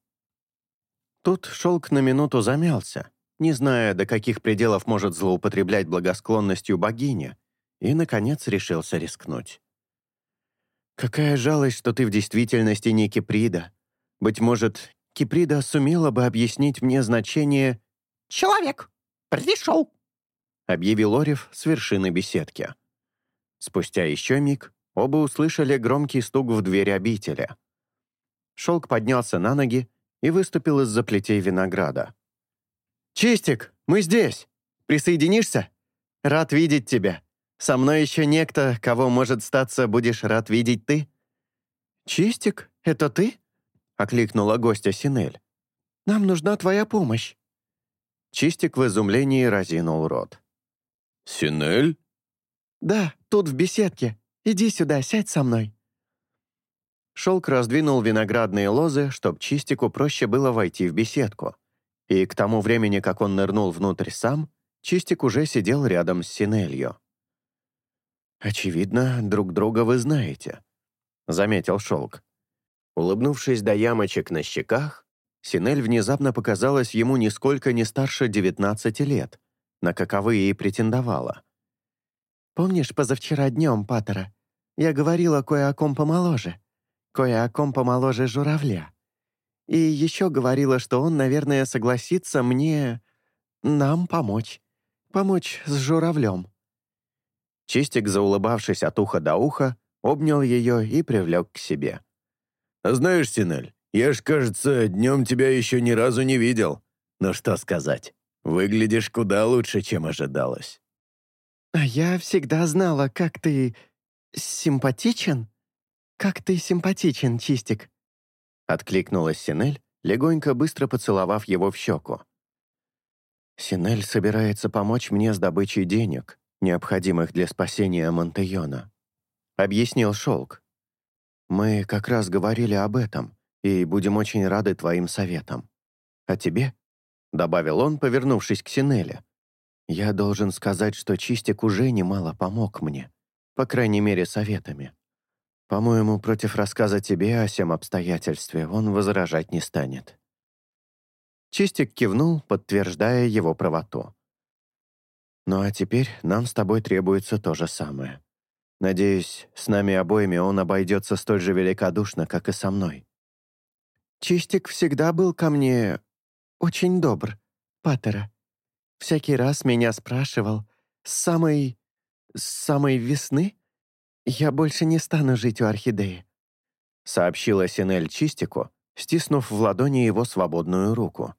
Тут шелк на минуту замялся, не зная, до каких пределов может злоупотреблять благосклонностью богиня, и, наконец, решился рискнуть. «Какая жалость, что ты в действительности не Киприда. Быть может, Киприда сумела бы объяснить мне значение «Человек! Пришел!» — объявил Орев с вершины беседки. Спустя еще миг Оба услышали громкий стук в дверь обители. Шелк поднялся на ноги и выступил из-за плетей винограда. «Чистик, мы здесь! Присоединишься? Рад видеть тебя. Со мной еще некто, кого, может, статься, будешь рад видеть ты». «Чистик, это ты?» — окликнула гостя Синель. «Нам нужна твоя помощь». Чистик в изумлении разинул рот. «Синель?» «Да, тут в беседке. Иди сюда, сядь со мной». Шелк раздвинул виноградные лозы, чтоб Чистику проще было войти в беседку. И к тому времени, как он нырнул внутрь сам, Чистик уже сидел рядом с Синелью. «Очевидно, друг друга вы знаете», — заметил Шелк. Улыбнувшись до ямочек на щеках, Синель внезапно показалась ему нисколько не старше 19 лет, на каковые и претендовала. «Помнишь позавчера днем, Паттера? Я говорила кое о ком помоложе. Кое о ком помоложе журавля. И еще говорила, что он, наверное, согласится мне... нам помочь. Помочь с журавлем». Чистик, заулыбавшись от уха до уха, обнял ее и привлек к себе. «Знаешь, Синель, я ж, кажется, днем тебя еще ни разу не видел. Но что сказать, выглядишь куда лучше, чем ожидалось». «А я всегда знала, как ты... симпатичен? Как ты симпатичен, Чистик?» Откликнулась Синель, легонько быстро поцеловав его в щеку. «Синель собирается помочь мне с добычей денег, необходимых для спасения Монтейона», — объяснил Шелк. «Мы как раз говорили об этом и будем очень рады твоим советам. А тебе?» — добавил он, повернувшись к Синеле. Я должен сказать, что Чистик уже немало помог мне, по крайней мере, советами. По-моему, против рассказа тебе о всем обстоятельстве он возражать не станет. Чистик кивнул, подтверждая его правоту. «Ну а теперь нам с тобой требуется то же самое. Надеюсь, с нами обоими он обойдется столь же великодушно, как и со мной». Чистик всегда был ко мне очень добр, Паттера. Всякий раз меня спрашивал, с самой... с самой весны я больше не стану жить у орхидеи. Сообщила Синель Чистику, стиснув в ладони его свободную руку.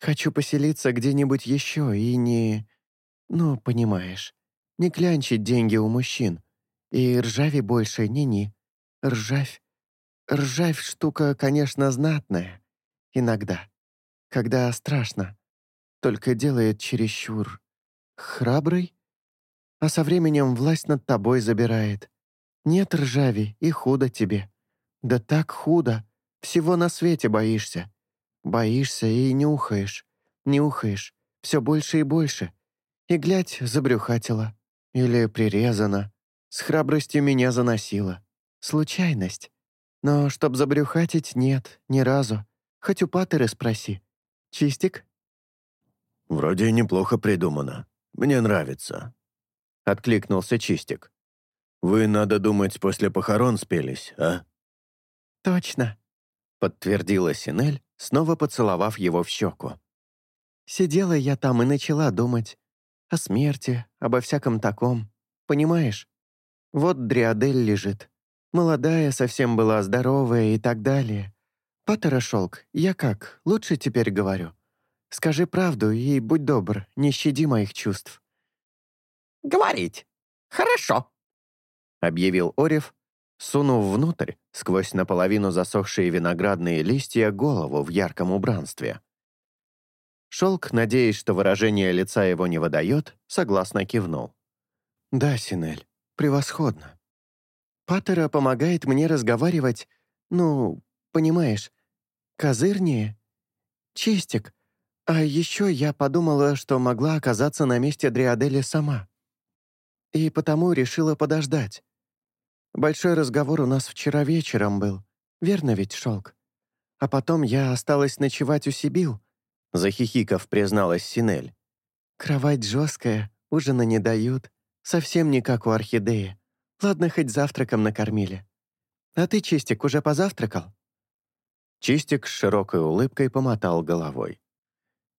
Хочу поселиться где-нибудь еще и не... Ну, понимаешь, не клянчить деньги у мужчин. И ржави больше ни-ни. Ржавь. Ржавь штука, конечно, знатная. Иногда. Когда страшно. Только делает чересчур. Храбрый? А со временем власть над тобой забирает. Нет ржави, и худо тебе. Да так худо. Всего на свете боишься. Боишься и нюхаешь. Нюхаешь. Все больше и больше. И, глядь, забрюхатила. Или прирезана. С храбростью меня заносила. Случайность. Но чтоб забрюхатить, нет, ни разу. Хоть у Паттеры спроси. Чистик? «Вроде неплохо придумано. Мне нравится», — откликнулся Чистик. «Вы, надо думать, после похорон спелись, а?» «Точно», — подтвердила Синель, снова поцеловав его в щеку. «Сидела я там и начала думать. О смерти, обо всяком таком. Понимаешь? Вот Дриадель лежит. Молодая совсем была, здоровая и так далее. Паттера Шелк, я как, лучше теперь говорю. Скажи правду и будь добр, не щади моих чувств». «Говорить. Хорошо», — объявил Орев, сунув внутрь, сквозь наполовину засохшие виноградные листья, голову в ярком убранстве. Шелк, надеясь, что выражение лица его не выдает, согласно кивнул. «Да, Синель, превосходно. Паттера помогает мне разговаривать, ну, понимаешь, козырнее. Чистик. А еще я подумала, что могла оказаться на месте Дриадели сама. И потому решила подождать. Большой разговор у нас вчера вечером был. Верно ведь, Шелк? А потом я осталась ночевать у Сибил, захихиков призналась Синель. Кровать жесткая, ужина не дают. Совсем не как у орхидеи. Ладно, хоть завтраком накормили. А ты, Чистик, уже позавтракал? Чистик с широкой улыбкой помотал головой.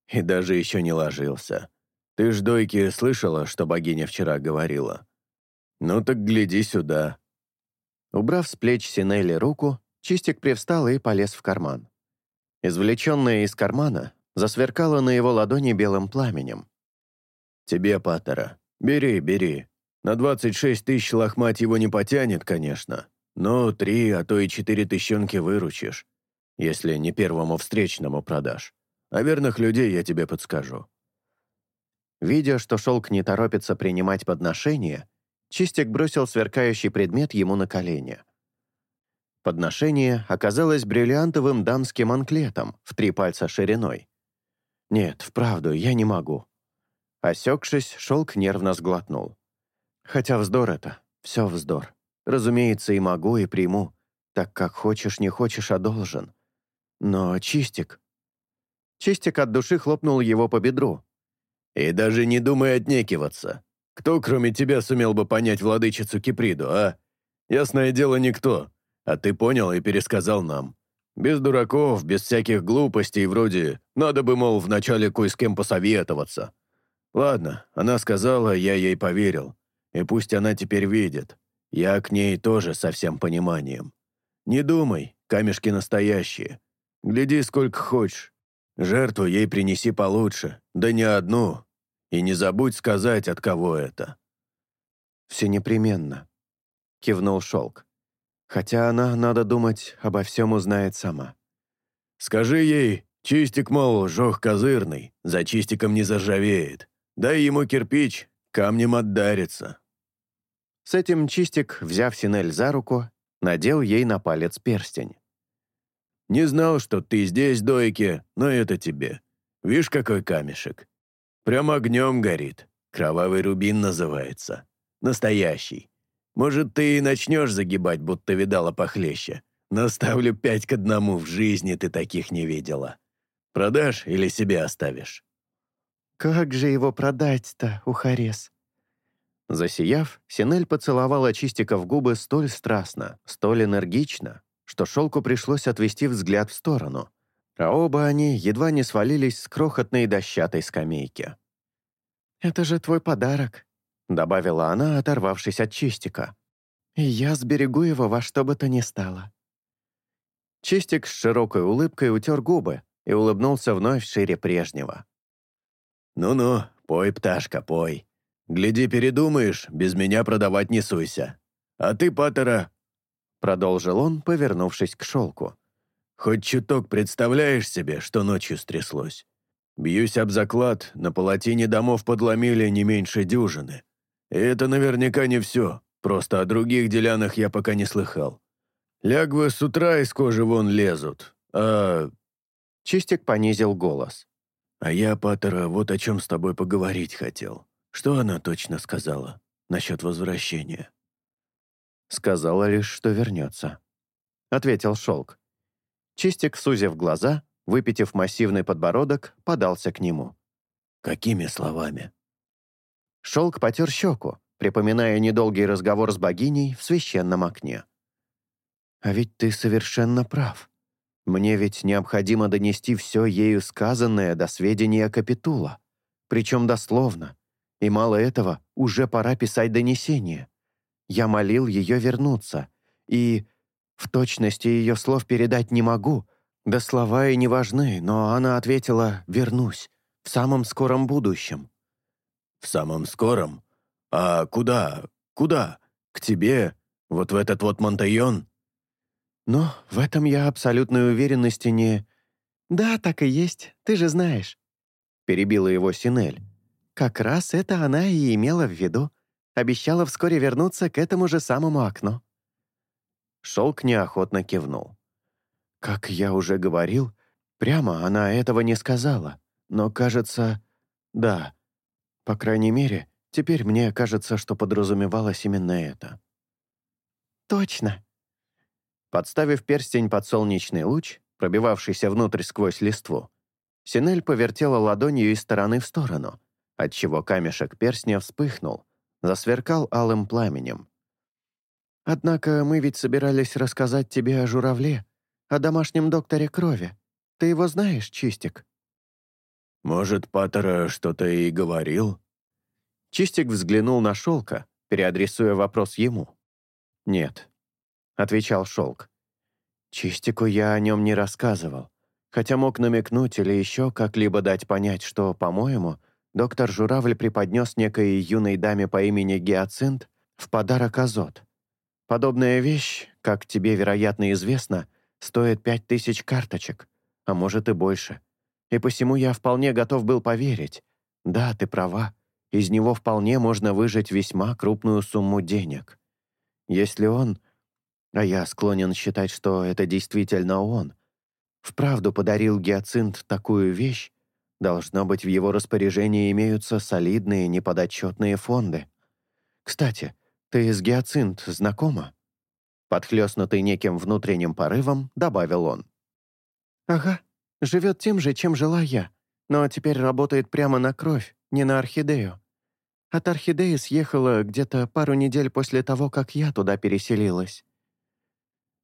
И даже еще не ложился. Ты ж, Дойки, слышала, что богиня вчера говорила? Ну так гляди сюда. Убрав с плеч Синелли руку, Чистик привстал и полез в карман. Извлеченная из кармана засверкала на его ладони белым пламенем. «Тебе, Паттера, бери, бери. На 26 тысяч лохмать его не потянет, конечно, но три, а то и четыре тысячонки выручишь, если не первому встречному продашь. А верных людей я тебе подскажу». Видя, что шелк не торопится принимать подношение, Чистик бросил сверкающий предмет ему на колени. Подношение оказалось бриллиантовым дамским анклетом в три пальца шириной. «Нет, вправду, я не могу». Осекшись, шелк нервно сглотнул. «Хотя вздор это, все вздор. Разумеется, и могу, и приму, так как хочешь, не хочешь, а должен. Но Чистик...» Чистик от души хлопнул его по бедру. «И даже не думай отнекиваться. Кто, кроме тебя, сумел бы понять владычицу Киприду, а? Ясное дело, никто. А ты понял и пересказал нам. Без дураков, без всяких глупостей, вроде «надо бы, мол, вначале кое с кем посоветоваться». Ладно, она сказала, я ей поверил. И пусть она теперь видит. Я к ней тоже со всем пониманием. Не думай, камешки настоящие. Гляди сколько хочешь. Жертву ей принеси получше, да не одну, и не забудь сказать, от кого это». «Все непременно», — кивнул Шелк. «Хотя она, надо думать, обо всем узнает сама». «Скажи ей, чистик, мол, жох козырный, за чистиком не заржавеет. Дай ему кирпич, камнем отдарится». С этим чистик, взяв Синель за руку, надел ей на палец перстень. «Не знал, что ты здесь, дойки, но это тебе. Видишь, какой камешек? Прям огнем горит. Кровавый рубин называется. Настоящий. Может, ты и начнешь загибать, будто видала похлеще. Но ставлю пять к одному, в жизни ты таких не видела. Продашь или себе оставишь?» «Как же его продать-то, Ухарес?» Засияв, Синель поцеловала Чистика в губы столь страстно, столь энергично, что шелку пришлось отвести взгляд в сторону, а оба они едва не свалились с крохотной дощатой скамейки. «Это же твой подарок», — добавила она, оторвавшись от Чистика. «И я сберегу его во что бы то ни стало». Чистик с широкой улыбкой утер губы и улыбнулся вновь шире прежнего. «Ну-ну, пой, пташка, пой. Гляди, передумаешь, без меня продавать не суйся. А ты, Паттера...» Продолжил он, повернувшись к шелку. «Хоть чуток представляешь себе, что ночью стряслось? Бьюсь об заклад, на палатине домов подломили не меньше дюжины. И это наверняка не все, просто о других делянах я пока не слыхал. Лягвы с утра из кожи вон лезут, а...» Чистик понизил голос. «А я, Паттера, вот о чем с тобой поговорить хотел. Что она точно сказала насчет возвращения?» «Сказала лишь, что вернется», — ответил Шелк. Чистик, сузив глаза, выпитив массивный подбородок, подался к нему. «Какими словами?» Шелк потер щеку, припоминая недолгий разговор с богиней в священном окне. «А ведь ты совершенно прав», мне ведь необходимо донести все ею сказанное до сведения Капитула, причем дословно. И мало этого, уже пора писать донесение. Я молил ее вернуться, и в точности ее слов передать не могу, да слова и не важны, но она ответила «вернусь» в самом скором будущем. «В самом скором? А куда? Куда? К тебе? Вот в этот вот Монтайон?» Но в этом я абсолютной уверенности не... «Да, так и есть, ты же знаешь», — перебила его Синель. «Как раз это она и имела в виду. Обещала вскоре вернуться к этому же самому окну». Шелк неохотно кивнул. «Как я уже говорил, прямо она этого не сказала, но, кажется, да. По крайней мере, теперь мне кажется, что подразумевалось именно это». «Точно», Подставив перстень под солнечный луч, пробивавшийся внутрь сквозь листву, Синель повертела ладонью из стороны в сторону, отчего камешек перстня вспыхнул, засверкал алым пламенем. «Однако мы ведь собирались рассказать тебе о журавле, о домашнем докторе крови. Ты его знаешь, Чистик?» «Может, Паттера что-то и говорил?» Чистик взглянул на шелка, переадресуя вопрос ему. «Нет, — отвечал Шелк. «Чистику я о нем не рассказывал, хотя мог намекнуть или еще как-либо дать понять, что, по-моему, доктор Журавль преподнес некой юной даме по имени Гиацинт в подарок азот. Подобная вещь, как тебе, вероятно, известно, стоит пять тысяч карточек, а может и больше. И посему я вполне готов был поверить. Да, ты права, из него вполне можно выжать весьма крупную сумму денег. Если он а я склонен считать, что это действительно он. Вправду подарил Гиацинт такую вещь, должно быть, в его распоряжении имеются солидные неподотчетные фонды. Кстати, ты с Гиацинт знакома?» Подхлёстнутый неким внутренним порывом, добавил он. «Ага, живет тем же, чем жила я, но теперь работает прямо на кровь, не на орхидею. От орхидеи съехала где-то пару недель после того, как я туда переселилась.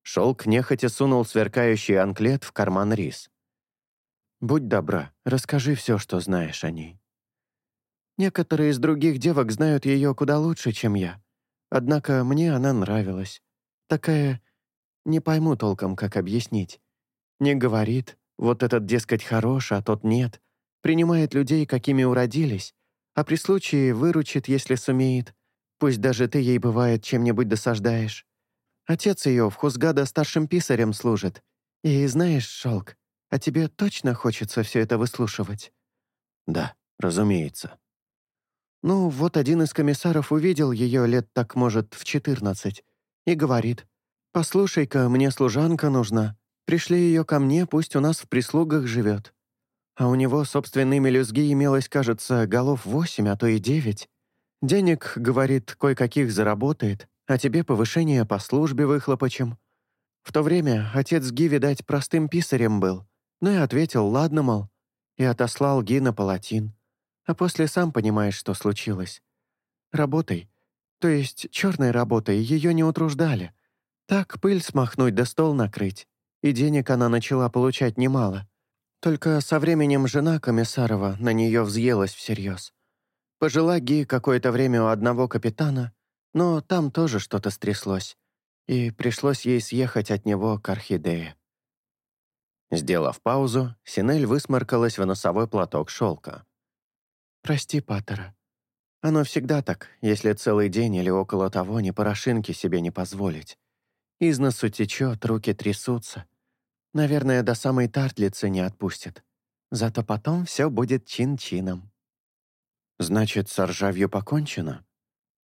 Шелк нехотя сунул сверкающий анклет в карман рис. «Будь добра, расскажи все, что знаешь о ней». Некоторые из других девок знают ее куда лучше, чем я. Однако мне она нравилась. Такая... Не пойму толком, как объяснить. Не говорит, вот этот, дескать, хорош, а тот нет. Принимает людей, какими уродились. А при случае выручит, если сумеет. Пусть даже ты ей, бывает, чем-нибудь досаждаешь. Отец ее в Хузгада старшим писарем служит. И знаешь, Шелк, а тебе точно хочется все это выслушивать?» «Да, разумеется». Ну, вот один из комиссаров увидел ее лет так, может, в четырнадцать, и говорит, «Послушай-ка, мне служанка нужна. Пришли ее ко мне, пусть у нас в прислугах живет». А у него собственной мелюзги имелось, кажется, голов восемь, а то и девять. Денег, говорит, кое-каких заработает, а тебе повышение по службе выхлопочем. В то время отец Ги, видать, простым писарем был. Ну и ответил «ладно, мол», и отослал Ги на палатин. А после сам понимаешь, что случилось. Работой, то есть черной работой, ее не утруждали. Так пыль смахнуть да стол накрыть. И денег она начала получать немало. Только со временем жена Комиссарова на нее взъелась всерьез. Пожила Ги какое-то время у одного капитана, но там тоже что-то стряслось, и пришлось ей съехать от него к орхидее. Сделав паузу, Синель высморкалась в носовой платок шелка. «Прости, Паттера. Оно всегда так, если целый день или около того ни порошинки себе не позволить. Из носу течет, руки трясутся. Наверное, до самой тартлицы не отпустят. Зато потом все будет чин-чином». «Значит, с ржавью покончено?»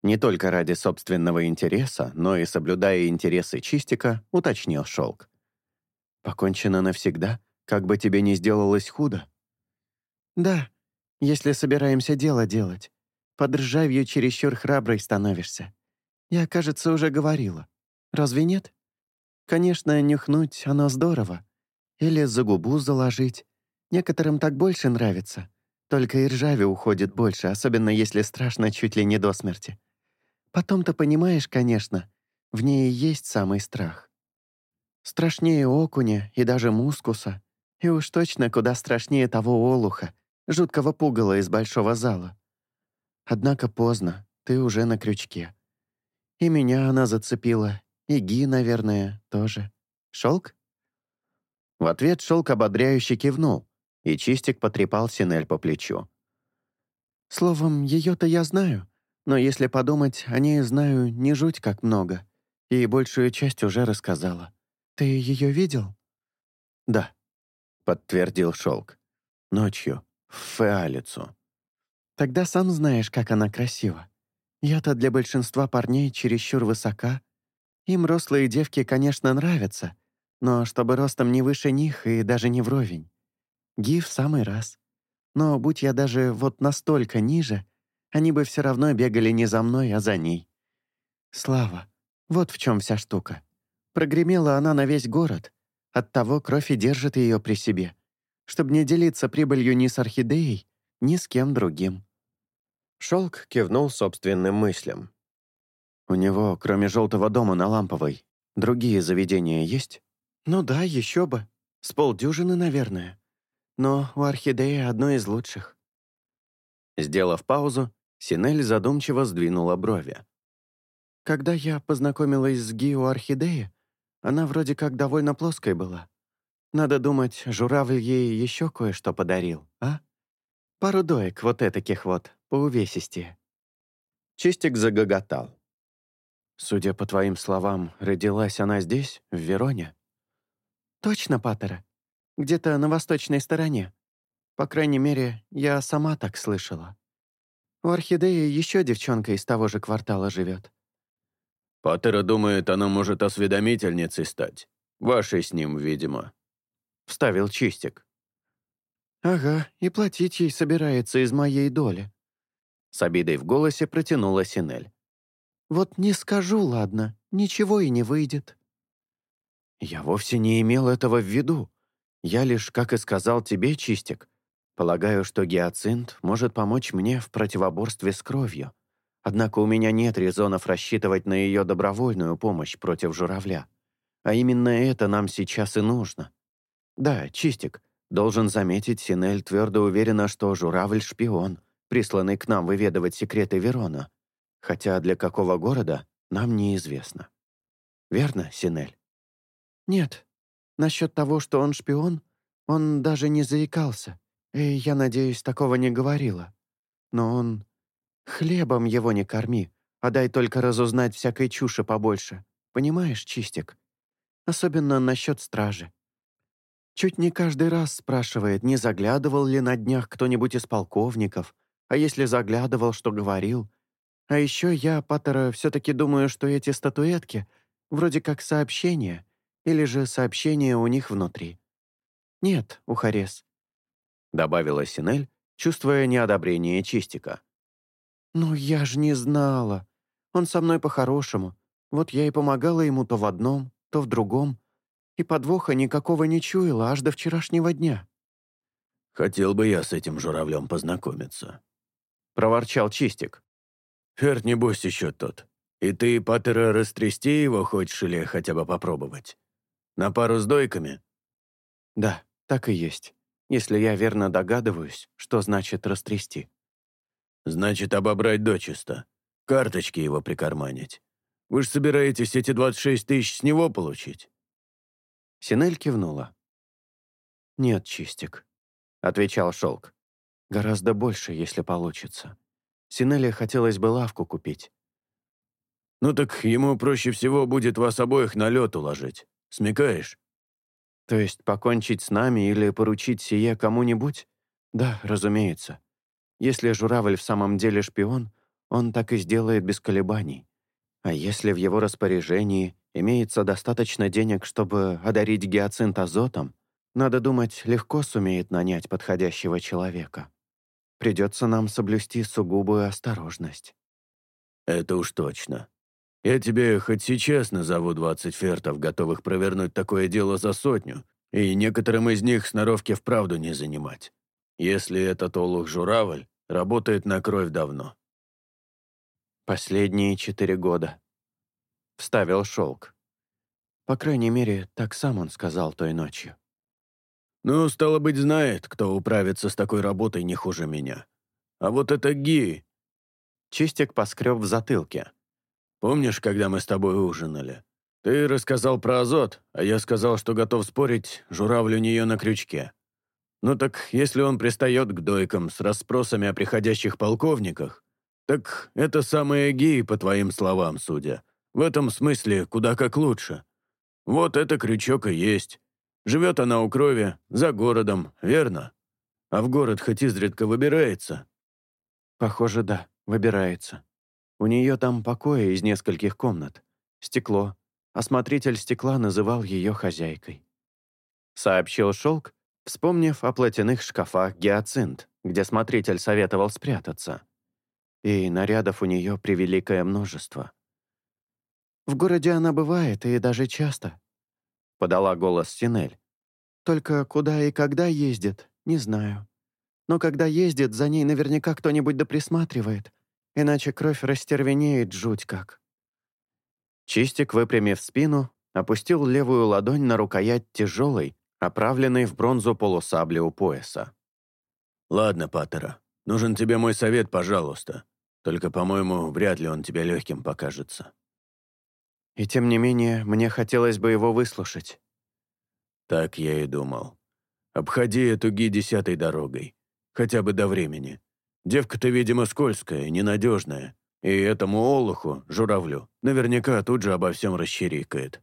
Не только ради собственного интереса, но и соблюдая интересы Чистика, уточнил Шелк. «Покончено навсегда, как бы тебе не сделалось худо?» «Да, если собираемся дело делать. Под ржавью чересчур храброй становишься. Я, кажется, уже говорила. Разве нет? Конечно, нюхнуть оно здорово. Или за губу заложить. Некоторым так больше нравится. Только и ржави уходит больше, особенно если страшно чуть ли не до смерти. Потом-то понимаешь, конечно, в ней и есть самый страх. Страшнее окуня и даже мускуса, и уж точно куда страшнее того олуха, жуткого пугала из большого зала. Однако поздно, ты уже на крючке. И меня она зацепила, и Ги, наверное, тоже. Шелк? В ответ шелк ободряюще кивнул, и Чистик потрепал Синель по плечу. Словом, ее-то я знаю. Но если подумать, о ней знаю не жуть как много. И большую часть уже рассказала. Ты ее видел? Да, подтвердил Шелк. Ночью, в Феалицу. Тогда сам знаешь, как она красива. Я-то для большинства парней чересчур высока. Им рослые девки, конечно, нравятся, но чтобы ростом не выше них и даже не вровень. Ги в самый раз. Но будь я даже вот настолько ниже, они бы все равно бегали не за мной, а за ней. Слава. Вот в чем вся штука. Прогремела она на весь город. Оттого кровь и держит ее при себе. Чтобы не делиться прибылью ни с орхидеей, ни с кем другим. Шелк кивнул собственным мыслям. «У него, кроме желтого дома на Ламповой, другие заведения есть?» «Ну да, еще бы. С полдюжины, наверное. Но у Орхидеи одно из лучших». Сделав паузу, Синель задумчиво сдвинула брови. «Когда я познакомилась с Гио Орхидеи, она вроде как довольно плоской была. Надо думать, журавль ей еще кое-что подарил, а? Пару доек вот этаких вот, по увесистее». Чистик загоготал. «Судя по твоим словам, родилась она здесь, в Вероне?» «Точно, Паттера. Где-то на восточной стороне. По крайней мере, я сама так слышала». У Орхидеи еще девчонка из того же квартала живет. Паттера думает, она может осведомительницей стать. Вашей с ним, видимо. Вставил чистик. Ага, и платить ей собирается из моей доли. С обидой в голосе протянула Синель. Вот не скажу, ладно, ничего и не выйдет. Я вовсе не имел этого в виду. Я лишь, как и сказал тебе, Чистик, Полагаю, что гиацинт может помочь мне в противоборстве с кровью. Однако у меня нет резонов рассчитывать на ее добровольную помощь против журавля. А именно это нам сейчас и нужно. Да, Чистик, должен заметить, Синель твердо уверена, что журавль — шпион, присланный к нам выведывать секреты Верона. Хотя для какого города, нам неизвестно. Верно, Синель? Нет. Насчет того, что он шпион, он даже не заикался. И я надеюсь, такого не говорила. Но он... Хлебом его не корми, а дай только разузнать всякой чуши побольше. Понимаешь, Чистик? Особенно насчет стражи. Чуть не каждый раз спрашивает, не заглядывал ли на днях кто-нибудь из полковников, а если заглядывал, что говорил. А еще я, Паттера, все-таки думаю, что эти статуэтки вроде как сообщения, или же сообщения у них внутри. Нет, Ухарес, добавила Синель, чувствуя неодобрение Чистика. «Ну, я ж не знала. Он со мной по-хорошему. Вот я и помогала ему то в одном, то в другом. и подвоха никакого не чуяла аж до вчерашнего дня». «Хотел бы я с этим журавлем познакомиться», — проворчал Чистик. «Ферд, небось, еще тот. И ты, Паттера, растрясти его хочешь или хотя бы попробовать? На пару с дойками?» «Да, так и есть, если я верно догадываюсь, что значит растрясти». «Значит, обобрать дочисто. Карточки его прикарманить. Вы же собираетесь эти 26 тысяч с него получить?» Синель кивнула. «Нет, Чистик», — отвечал Шелк. «Гораздо больше, если получится. Синеле хотелось бы лавку купить». «Ну так ему проще всего будет вас обоих на лед уложить. Смекаешь?» «То есть покончить с нами или поручить сие кому-нибудь? Да, разумеется. Если журавль в самом деле шпион, он так и сделает без колебаний. А если в его распоряжении имеется достаточно денег, чтобы одарить гиацинт азотом, надо думать, легко сумеет нанять подходящего человека. Придется нам соблюсти сугубую осторожность. Это уж точно. Я тебе хоть сейчас назову 20 фертов, готовых провернуть такое дело за сотню, и некоторым из них сноровки вправду не занимать. Если этот олух-журавль работает на кровь давно. Последние четыре года. Вставил шелк. По крайней мере, так сам он сказал той ночью. Ну, стало быть, знает, кто управится с такой работой не хуже меня. А вот это Ги. Чистик поскреб в затылке. Помнишь, когда мы с тобой ужинали? Ты рассказал про азот, а я сказал, что готов спорить, журавль у нее на крючке. Ну так, если он пристает к дойкам с расспросами о приходящих полковниках, «Так это самая Ги, по твоим словам, судя. В этом смысле куда как лучше. Вот это крючок и есть. Живет она у крови, за городом, верно? А в город хоть изредка выбирается?» «Похоже, да, выбирается. У нее там покои из нескольких комнат. Стекло. Осмотритель стекла называл ее хозяйкой». Сообщил Шелк, вспомнив о платяных шкафах «Гиацинт», где смотритель советовал спрятаться и нарядов у нее превеликое множество. «В городе она бывает, и даже часто», — подала голос Синель. «Только куда и когда ездит, не знаю. Но когда ездит, за ней наверняка кто-нибудь да присматривает, иначе кровь растервенеет жуть как». Чистик, выпрямив спину, опустил левую ладонь на рукоять тяжелой, оправленной в бронзу полусабли у пояса. «Ладно, Паттера, нужен тебе мой совет, пожалуйста. Только, по-моему, вряд ли он тебе легким покажется. И тем не менее, мне хотелось бы его выслушать. Так я и думал. Обходи эту ги десятой дорогой. Хотя бы до времени. Девка-то, видимо, скользкая, ненадежная. И этому олуху, журавлю, наверняка тут же обо всем расчерикает.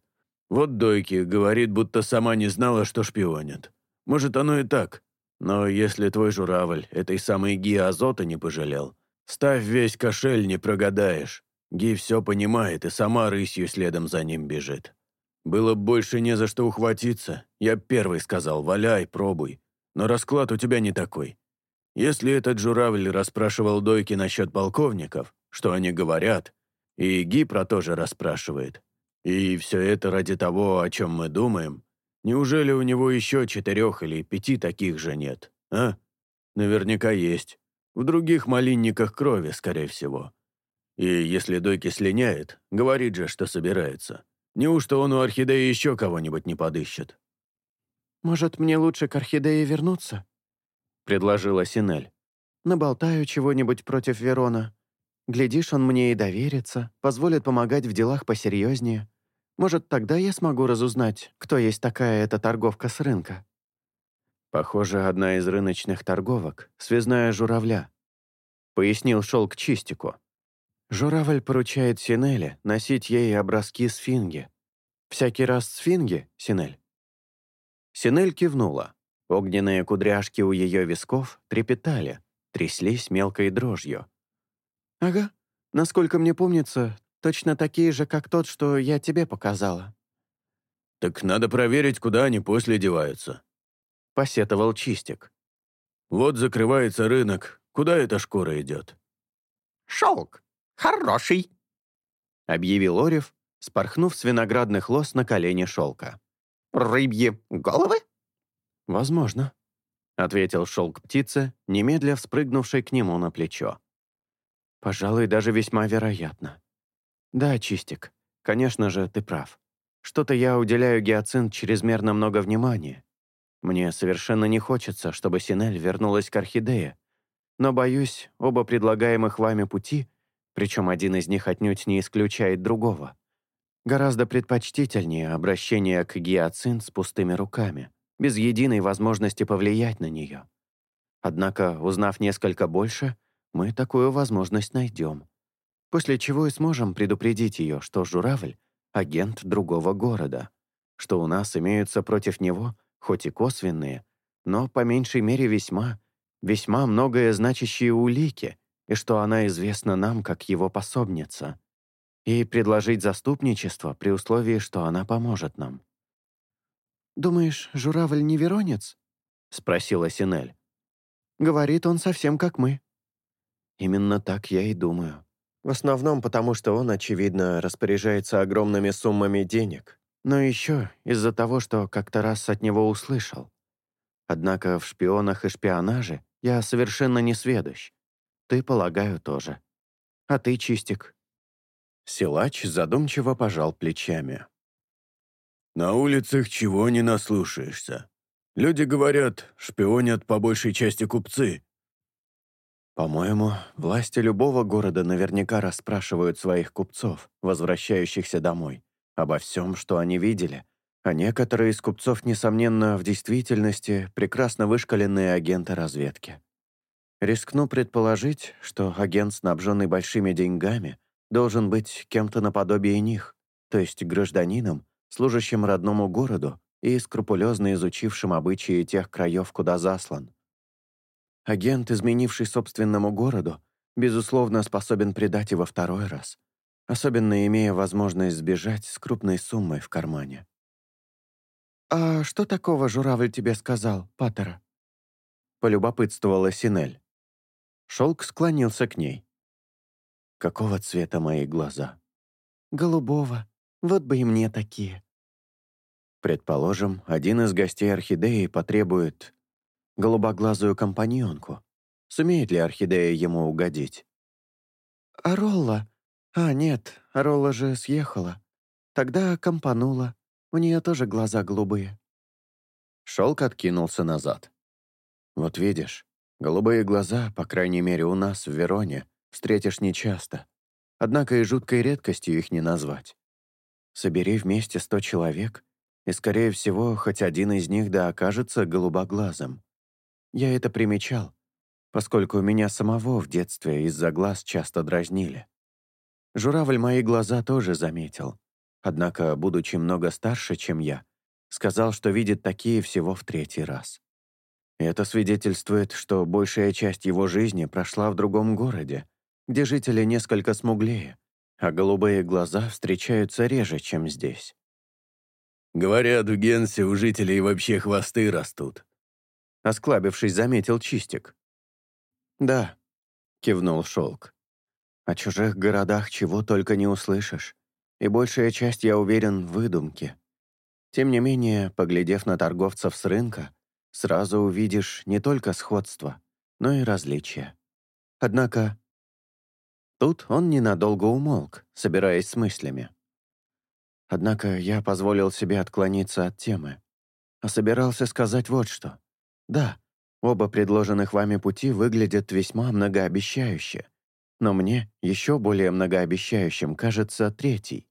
Вот Дойки говорит, будто сама не знала, что шпионит. Может, оно и так. Но если твой журавль этой самой ги азота не пожалел, Ставь весь кошель, не прогадаешь. Ги все понимает и сама рысью следом за ним бежит. Было больше не за что ухватиться. Я первый сказал, валяй, пробуй. Но расклад у тебя не такой. Если этот журавль расспрашивал Дойки насчет полковников, что они говорят, и Ги про то же расспрашивает, и все это ради того, о чем мы думаем, неужели у него еще четырех или пяти таких же нет, а? Наверняка есть. В других малинниках крови, скорее всего. И если Дойки слиняет, говорит же, что собирается. Неужто он у Орхидеи еще кого-нибудь не подыщет? «Может, мне лучше к Орхидее вернуться?» — предложила Синель. «Наболтаю чего-нибудь против Верона. Глядишь, он мне и доверится, позволит помогать в делах посерьезнее. Может, тогда я смогу разузнать, кто есть такая эта торговка с рынка». Похоже, одна из рыночных торговок — связная журавля. Пояснил шелк чистику. Журавль поручает Синеле носить ей образки сфинги. Всякий раз сфинги, Синель? Синель кивнула. Огненные кудряшки у ее висков трепетали, тряслись мелкой дрожью. «Ага, насколько мне помнится, точно такие же, как тот, что я тебе показала». «Так надо проверить, куда они после деваются», — посетовал Чистик. «Вот закрывается рынок. Куда эта шкура идет?» «Шелк. Хороший», — объявил Орев, спорхнув с виноградных лос на колени шелка. Рыбьи головы? «Возможно», — ответил шелк птицы, немедля вспрыгнувший к нему на плечо. «Пожалуй, даже весьма вероятно. Да, Чистик, конечно же, ты прав. Что-то я уделяю гиацинт чрезмерно много внимания. Мне совершенно не хочется, чтобы Синель вернулась к Орхидее, но, боюсь, оба предлагаемых вами пути, причем один из них отнюдь не исключает другого, гораздо предпочтительнее обращение к гиацинт с пустыми руками без единой возможности повлиять на нее. Однако, узнав несколько больше, мы такую возможность найдем. После чего и сможем предупредить ее, что журавль — агент другого города, что у нас имеются против него, хоть и косвенные, но по меньшей мере весьма, весьма многое значащие улики, и что она известна нам как его пособница, и предложить заступничество при условии, что она поможет нам. «Думаешь, журавль не веронец?» — спросила Синель. «Говорит он совсем как мы». «Именно так я и думаю. В основном потому, что он, очевидно, распоряжается огромными суммами денег, но еще из-за того, что как-то раз от него услышал. Однако в шпионах и шпионаже я совершенно не сведущ. Ты, полагаю, тоже. А ты, Чистик?» Силач задумчиво пожал плечами. На улицах чего не наслушаешься. Люди говорят, шпионят по большей части купцы. По-моему, власти любого города наверняка расспрашивают своих купцов, возвращающихся домой, обо всем, что они видели, а некоторые из купцов, несомненно, в действительности прекрасно вышкаленные агенты разведки. Рискну предположить, что агент, снабженный большими деньгами, должен быть кем-то наподобие них, то есть гражданином, служащим родному городу и скрупулезно изучившим обычаи тех краев, куда заслан. Агент, изменивший собственному городу, безусловно, способен предать его второй раз, особенно имея возможность сбежать с крупной суммой в кармане. «А что такого журавль тебе сказал, Паттера?» полюбопытствовала Синель. Шелк склонился к ней. «Какого цвета мои глаза?» «Голубого», вот бы и мне такие. Предположим, один из гостей орхидеи потребует голубоглазую компаньонку. Сумеет ли орхидея ему угодить? А Ролла? А, нет, Ролла же съехала. Тогда компанула. У нее тоже глаза голубые. Шелк откинулся назад. Вот видишь, голубые глаза, по крайней мере у нас, в Вероне, встретишь нечасто. Однако и жуткой редкостью их не назвать. Собери вместе сто человек, и, скорее всего, хоть один из них да окажется голубоглазым. Я это примечал, поскольку меня самого в детстве из-за глаз часто дразнили. Журавль мои глаза тоже заметил, однако, будучи много старше, чем я, сказал, что видит такие всего в третий раз. Это свидетельствует, что большая часть его жизни прошла в другом городе, где жители несколько смуглее, а голубые глаза встречаются реже, чем здесь. «Говорят, в Генсе у жителей вообще хвосты растут», — осклабившись, заметил Чистик. «Да», — кивнул Шелк. «О чужих городах чего только не услышишь, и большая часть, я уверен, выдумки. Тем не менее, поглядев на торговцев с рынка, сразу увидишь не только сходство, но и различия. Однако Тут он ненадолго умолк, собираясь с мыслями. Однако я позволил себе отклониться от темы, а собирался сказать вот что. Да, оба предложенных вами пути выглядят весьма многообещающе, но мне еще более многообещающим кажется третий.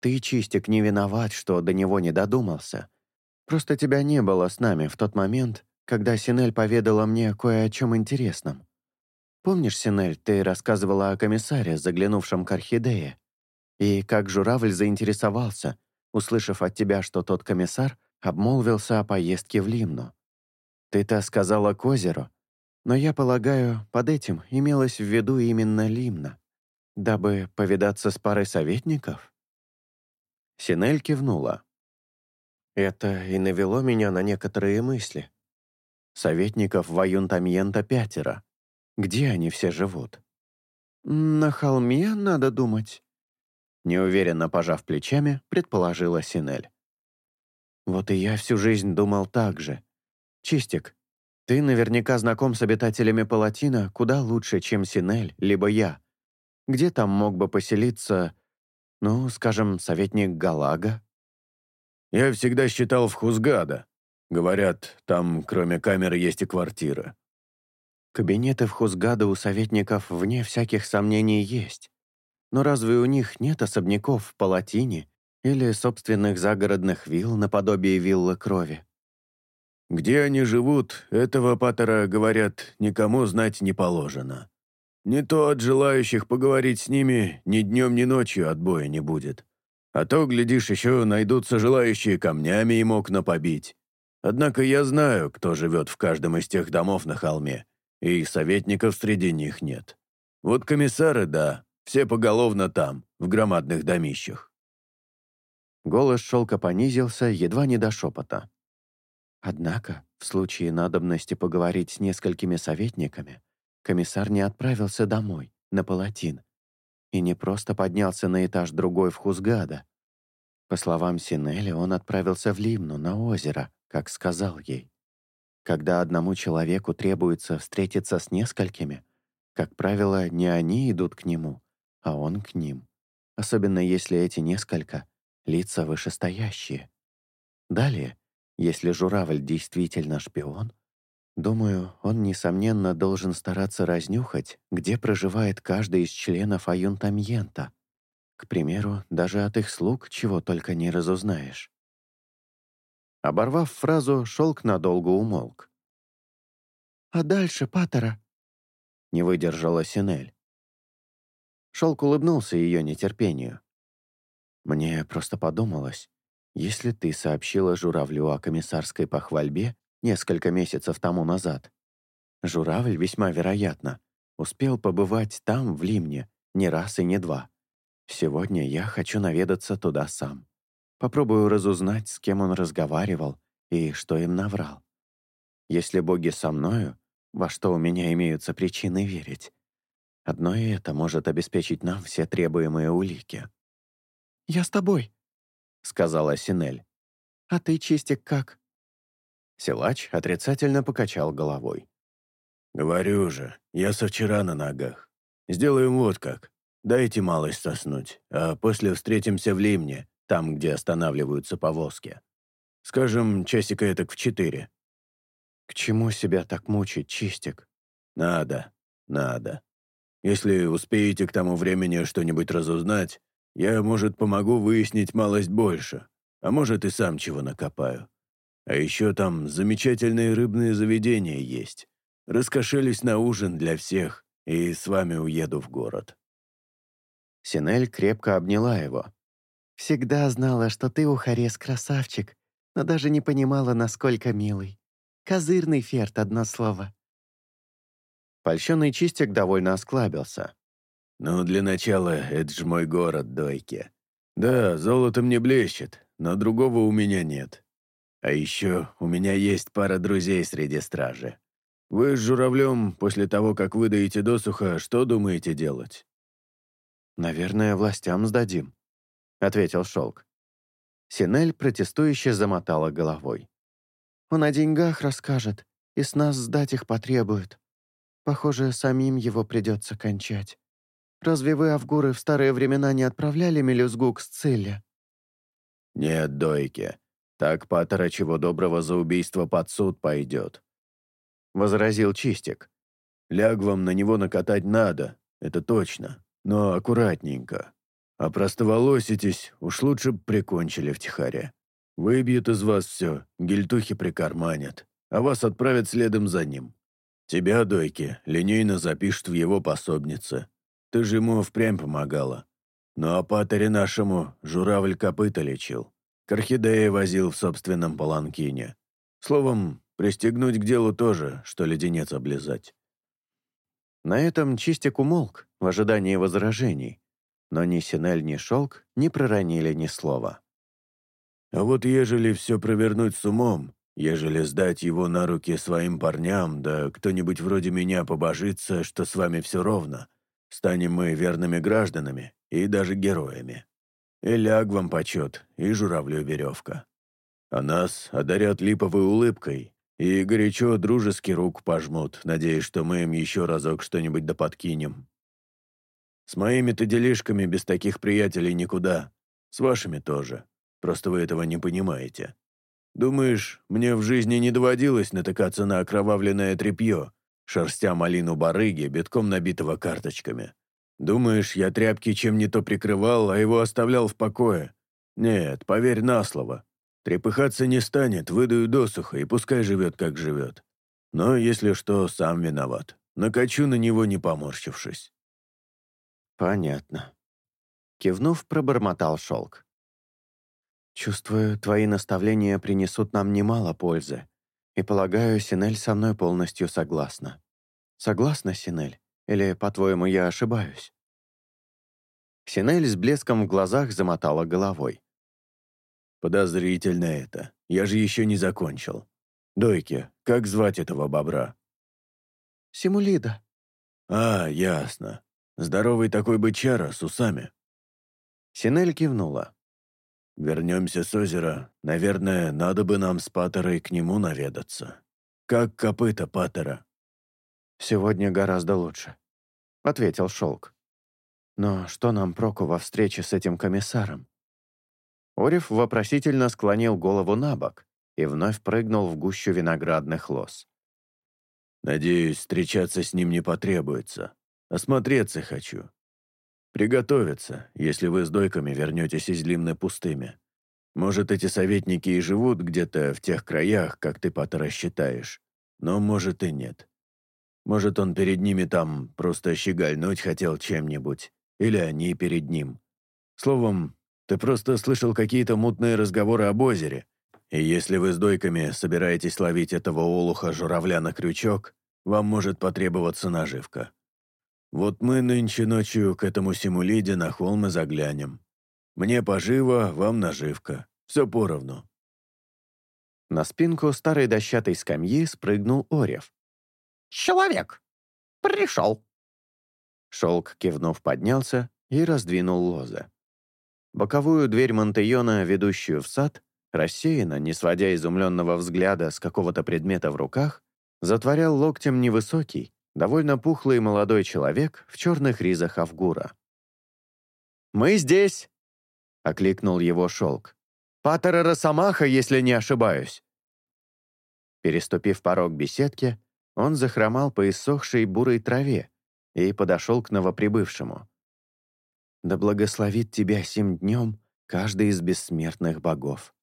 Ты, Чистик, не виноват, что до него не додумался. Просто тебя не было с нами в тот момент, когда Синель поведала мне кое о чем интересном. Помнишь, Синель, ты рассказывала о комиссаре, заглянувшем к Орхидее? И как журавль заинтересовался, услышав от тебя, что тот комиссар обмолвился о поездке в Лимну. Ты-то сказала к озеру, но я полагаю, под этим имелось в виду именно Лимна, дабы повидаться с парой советников? Синель кивнула. Это и навело меня на некоторые мысли. Советников в Аюнтамьента пятеро, где они все живут? На холме, надо думать. Неуверенно пожав плечами, предположила Синель. Вот и я всю жизнь думал так же. Чистик, ты наверняка знаком с обитателями Палатина куда лучше, чем Синель, либо я. Где там мог бы поселиться, ну, скажем, советник Галага? Я всегда считал в Хузгада. Говорят, там кроме камеры есть и квартира. Кабинеты в Хузгада у советников, вне всяких сомнений, есть. Но разве у них нет особняков в Палатине или собственных загородных вилл наподобие виллы крови? Где они живут, этого Паттера, говорят, никому знать не положено. Не то от желающих поговорить с ними ни днем, ни ночью отбоя не будет. А то, глядишь, еще найдутся желающие камнями им окна побить. Однако я знаю, кто живет в каждом из тех домов на холме, и советников среди них нет. Вот комиссары, да, все поголовно там, в громадных домищах». Голос шелка понизился, едва не до шепота. Однако, в случае надобности поговорить с несколькими советниками, комиссар не отправился домой, на Палатин, и не просто поднялся на этаж другой в Хузгада. По словам Синели, он отправился в Лимну, на озеро, как сказал ей. Когда одному человеку требуется встретиться с несколькими, как правило, не они идут к нему, а он к ним. Особенно если эти несколько — лица вышестоящие. Далее, если журавль действительно шпион, думаю, он, несомненно, должен стараться разнюхать, где проживает каждый из членов аюнтамьента. К примеру, даже от их слуг чего только не разузнаешь. Оборвав фразу, шелк надолго умолк. «А дальше, Паттера?» — не выдержала Синель. Шелк улыбнулся ее нетерпению. «Мне просто подумалось, если ты сообщила журавлю о комиссарской похвальбе несколько месяцев тому назад, журавль весьма вероятно успел побывать там, в Лимне, не раз и не два. Сегодня я хочу наведаться туда сам. Попробую разузнать, с кем он разговаривал и что им наврал. Если боги со мною, во что у меня имеются причины верить, Одно и это может обеспечить нам все требуемые улики. «Я с тобой», — сказала Синель. «А ты, Чистик, как?» Силач отрицательно покачал головой. «Говорю же, я со вчера на ногах. Сделаем вот как. Дайте малость соснуть, а после встретимся в Лимне, там, где останавливаются повозки. Скажем, часика этак в четыре». «К чему себя так мучить, Чистик?» «Надо, надо. Если успеете к тому времени что-нибудь разузнать, я, может, помогу выяснить малость больше, а может, и сам чего накопаю. А еще там замечательные рыбные заведения есть. Раскошелюсь на ужин для всех и с вами уеду в город». Синель крепко обняла его. «Всегда знала, что ты, Ухарес, красавчик, но даже не понимала, насколько милый. Козырный ферт, одно слово. Польщенный чистик довольно осклабился. «Ну, для начала, это же мой город, Дойки. Да, золотом не блещет, но другого у меня нет. А еще у меня есть пара друзей среди стражи. Вы с журавлем, после того, как выдаете досуха, что думаете делать?» «Наверное, властям сдадим», — ответил Шелк. Синель протестующе замотала головой. «Он о деньгах расскажет, и с нас сдать их потребует. Похоже, самим его придется кончать. Разве вы, Авгуры, в старые времена не отправляли мелюзгу к Сцилле?» «Нет, Дойке. Так Паттера чего доброго за убийство под суд пойдет», — возразил Чистик. «Лягвам на него накатать надо, это точно, но аккуратненько. А простоволоситесь, уж лучше б прикончили втихаря. Выбьют из вас все, гельтухи прикарманят, а вас отправят следом за ним. Тебя, Дойки, линейно запишут в его пособнице. Ты же ему впрямь помогала. Ну а патере нашему журавль копыта лечил. Кархидея возил в собственном паланкине. Словом, пристегнуть к делу тоже, что леденец облизать. На этом Чистик умолк в ожидании возражений, но ни Синель, ни Шелк не проронили ни слова. А вот ежели все провернуть с умом, Ежели сдать его на руки своим парням, да кто-нибудь вроде меня побожится, что с вами все ровно, станем мы верными гражданами и даже героями. И ляг вам почет, и журавлю веревка. а нас одарят липовой улыбкой и горячо дружески рук пожмут, надеясь, что мы им еще разок что-нибудь да подкинем. С моими-то делишками без таких приятелей никуда. С вашими тоже. Просто вы этого не понимаете. Думаешь, мне в жизни не доводилось натыкаться на окровавленное тряпье, шерстя малину барыги, битком набитого карточками? Думаешь, я тряпки чем не то прикрывал, а его оставлял в покое? Нет, поверь на слово. Трепыхаться не станет, выдаю досуха, и пускай живет, как живет. Но, если что, сам виноват. Накачу на него, не поморщившись. Понятно. Кивнув, пробормотал шелк. Чувствую, твои наставления принесут нам немало пользы. И полагаю, Синель со мной полностью согласна. Согласна, Синель? Или, по-твоему, я ошибаюсь?» Синель с блеском в глазах замотала головой. «Подозрительно это. Я же еще не закончил. Дойки, как звать этого бобра?» «Симулида». «А, ясно. Здоровый такой бычара с усами». Синель кивнула. «Вернемся с озера. Наверное, надо бы нам с Паттерой к нему наведаться. Как копыта Паттера?» «Сегодня гораздо лучше», — ответил Шелк. «Но что нам проку во встрече с этим комиссаром?» Орев вопросительно склонил голову на бок и вновь прыгнул в гущу виноградных лоз. «Надеюсь, встречаться с ним не потребуется. Осмотреться хочу. Приготовиться, если вы с дойками вернетесь из Лимны пустыми. Может, эти советники и живут где-то в тех краях, как ты, Паттер, считаешь, но может и нет. Может, он перед ними там просто щегольнуть хотел чем-нибудь. Или они перед ним. Словом, ты просто слышал какие-то мутные разговоры об озере. И если вы с дойками собираетесь ловить этого олуха-журавля на крючок, вам может потребоваться наживка. Вот мы нынче ночью к этому симулиде на холм и заглянем. Мне поживо, вам наживка. Все поровну». На спинку старой дощатой скамьи спрыгнул Орев, Человек. Пришел». Шелк, кивнув, поднялся и раздвинул лозы. Боковую дверь Монтейона, ведущую в сад, рассеянно, не сводя изумленного взгляда с какого-то предмета в руках, затворял локтем невысокий, довольно пухлый молодой человек в черных ризах Авгура. «Мы здесь!» — окликнул его шелк. «Паттера Росомаха, если не ошибаюсь!» Переступив порог беседки, он захромал по иссохшей бурой траве и подошел к новоприбывшему. «Да благословит тебя сим днем каждый из бессмертных богов.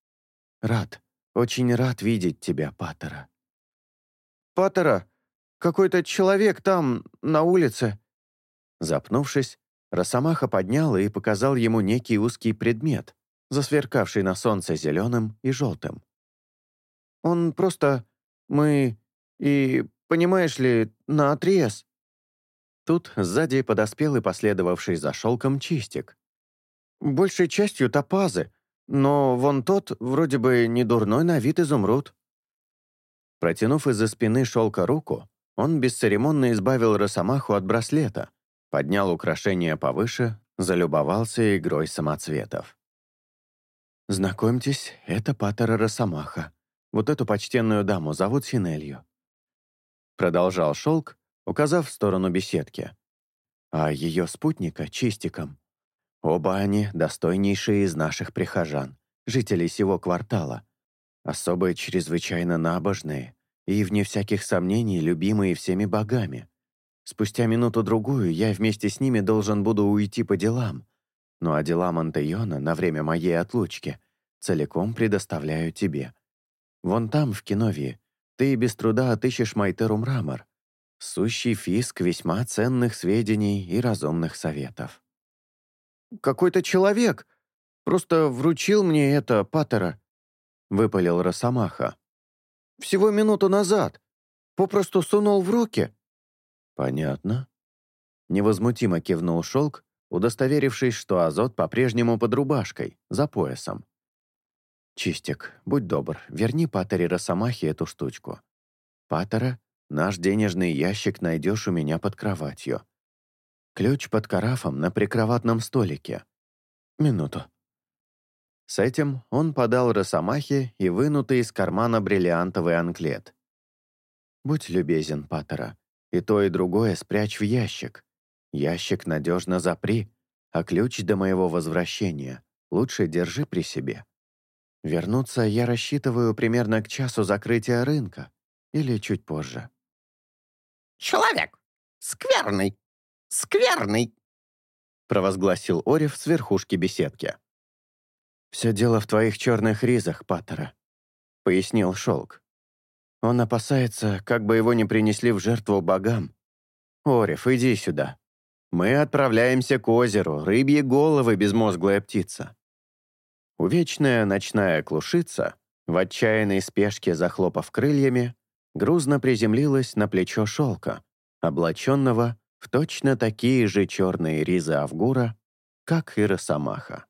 Рад, очень рад видеть тебя, Паттера». «Паттера, какой-то человек там, на улице!» Запнувшись, Росомаха поднял и показал ему некий узкий предмет, засверкавший на солнце зеленым и желтым. «Он просто... мы... и Понимаешь ли, на отрез». Тут сзади подоспел и последовавший за шелком чистик. «Большей частью топазы, но вон тот вроде бы не дурной на вид изумруд». Протянув из-за спины шелка руку, он бесцеремонно избавил Росомаху от браслета, поднял украшение повыше, залюбовался игрой самоцветов. «Знакомьтесь, это Паттера Росомаха. Вот эту почтенную даму зовут Синелью. Продолжал Шелк, указав в сторону беседки. А ее спутника — Чистиком. Оба они достойнейшие из наших прихожан, жителей сего квартала. Особые чрезвычайно набожные и, вне всяких сомнений, любимые всеми богами. Спустя минуту-другую я вместе с ними должен буду уйти по делам. Ну а дела Монтейона на время моей отлучки целиком предоставляю тебе. Вон там, в Киновии, ты без труда отыщешь Майтеру Мрамор, сущий фиск весьма ценных сведений и разумных советов. «Какой-то человек просто вручил мне это, Паттера», — выпалил Росомаха. «Всего минуту назад. Попросту сунул в руки». «Понятно». Невозмутимо кивнул Шелк, удостоверившись, что азот по-прежнему под рубашкой, за поясом. «Чистик, будь добр, верни Паттере Росомахе эту штучку. Паттера, наш денежный ящик найдешь у меня под кроватью. Ключ под карафом на прикроватном столике. Минуту». С этим он подал Росомахе и вынутый из кармана бриллиантовый анклет. «Будь любезен, Паттера, и то, и другое спрячь в ящик. Ящик надежно запри, а ключ до моего возвращения лучше держи при себе. Вернуться я рассчитываю примерно к часу закрытия рынка или чуть позже». «Человек! Скверный! Скверный!» провозгласил Орев с верхушки беседки. «Все дело в твоих черных ризах, Паттера», — пояснил Шелк. «Он опасается, как бы его не принесли в жертву богам. Орев, иди сюда. Мы отправляемся к озеру, рыбьи головы, безмозглая птица». Увечная ночная клушица, в отчаянной спешке захлопав крыльями, грузно приземлилась на плечо шелка, облаченного в точно такие же черные ризы Авгура, как и Росомаха.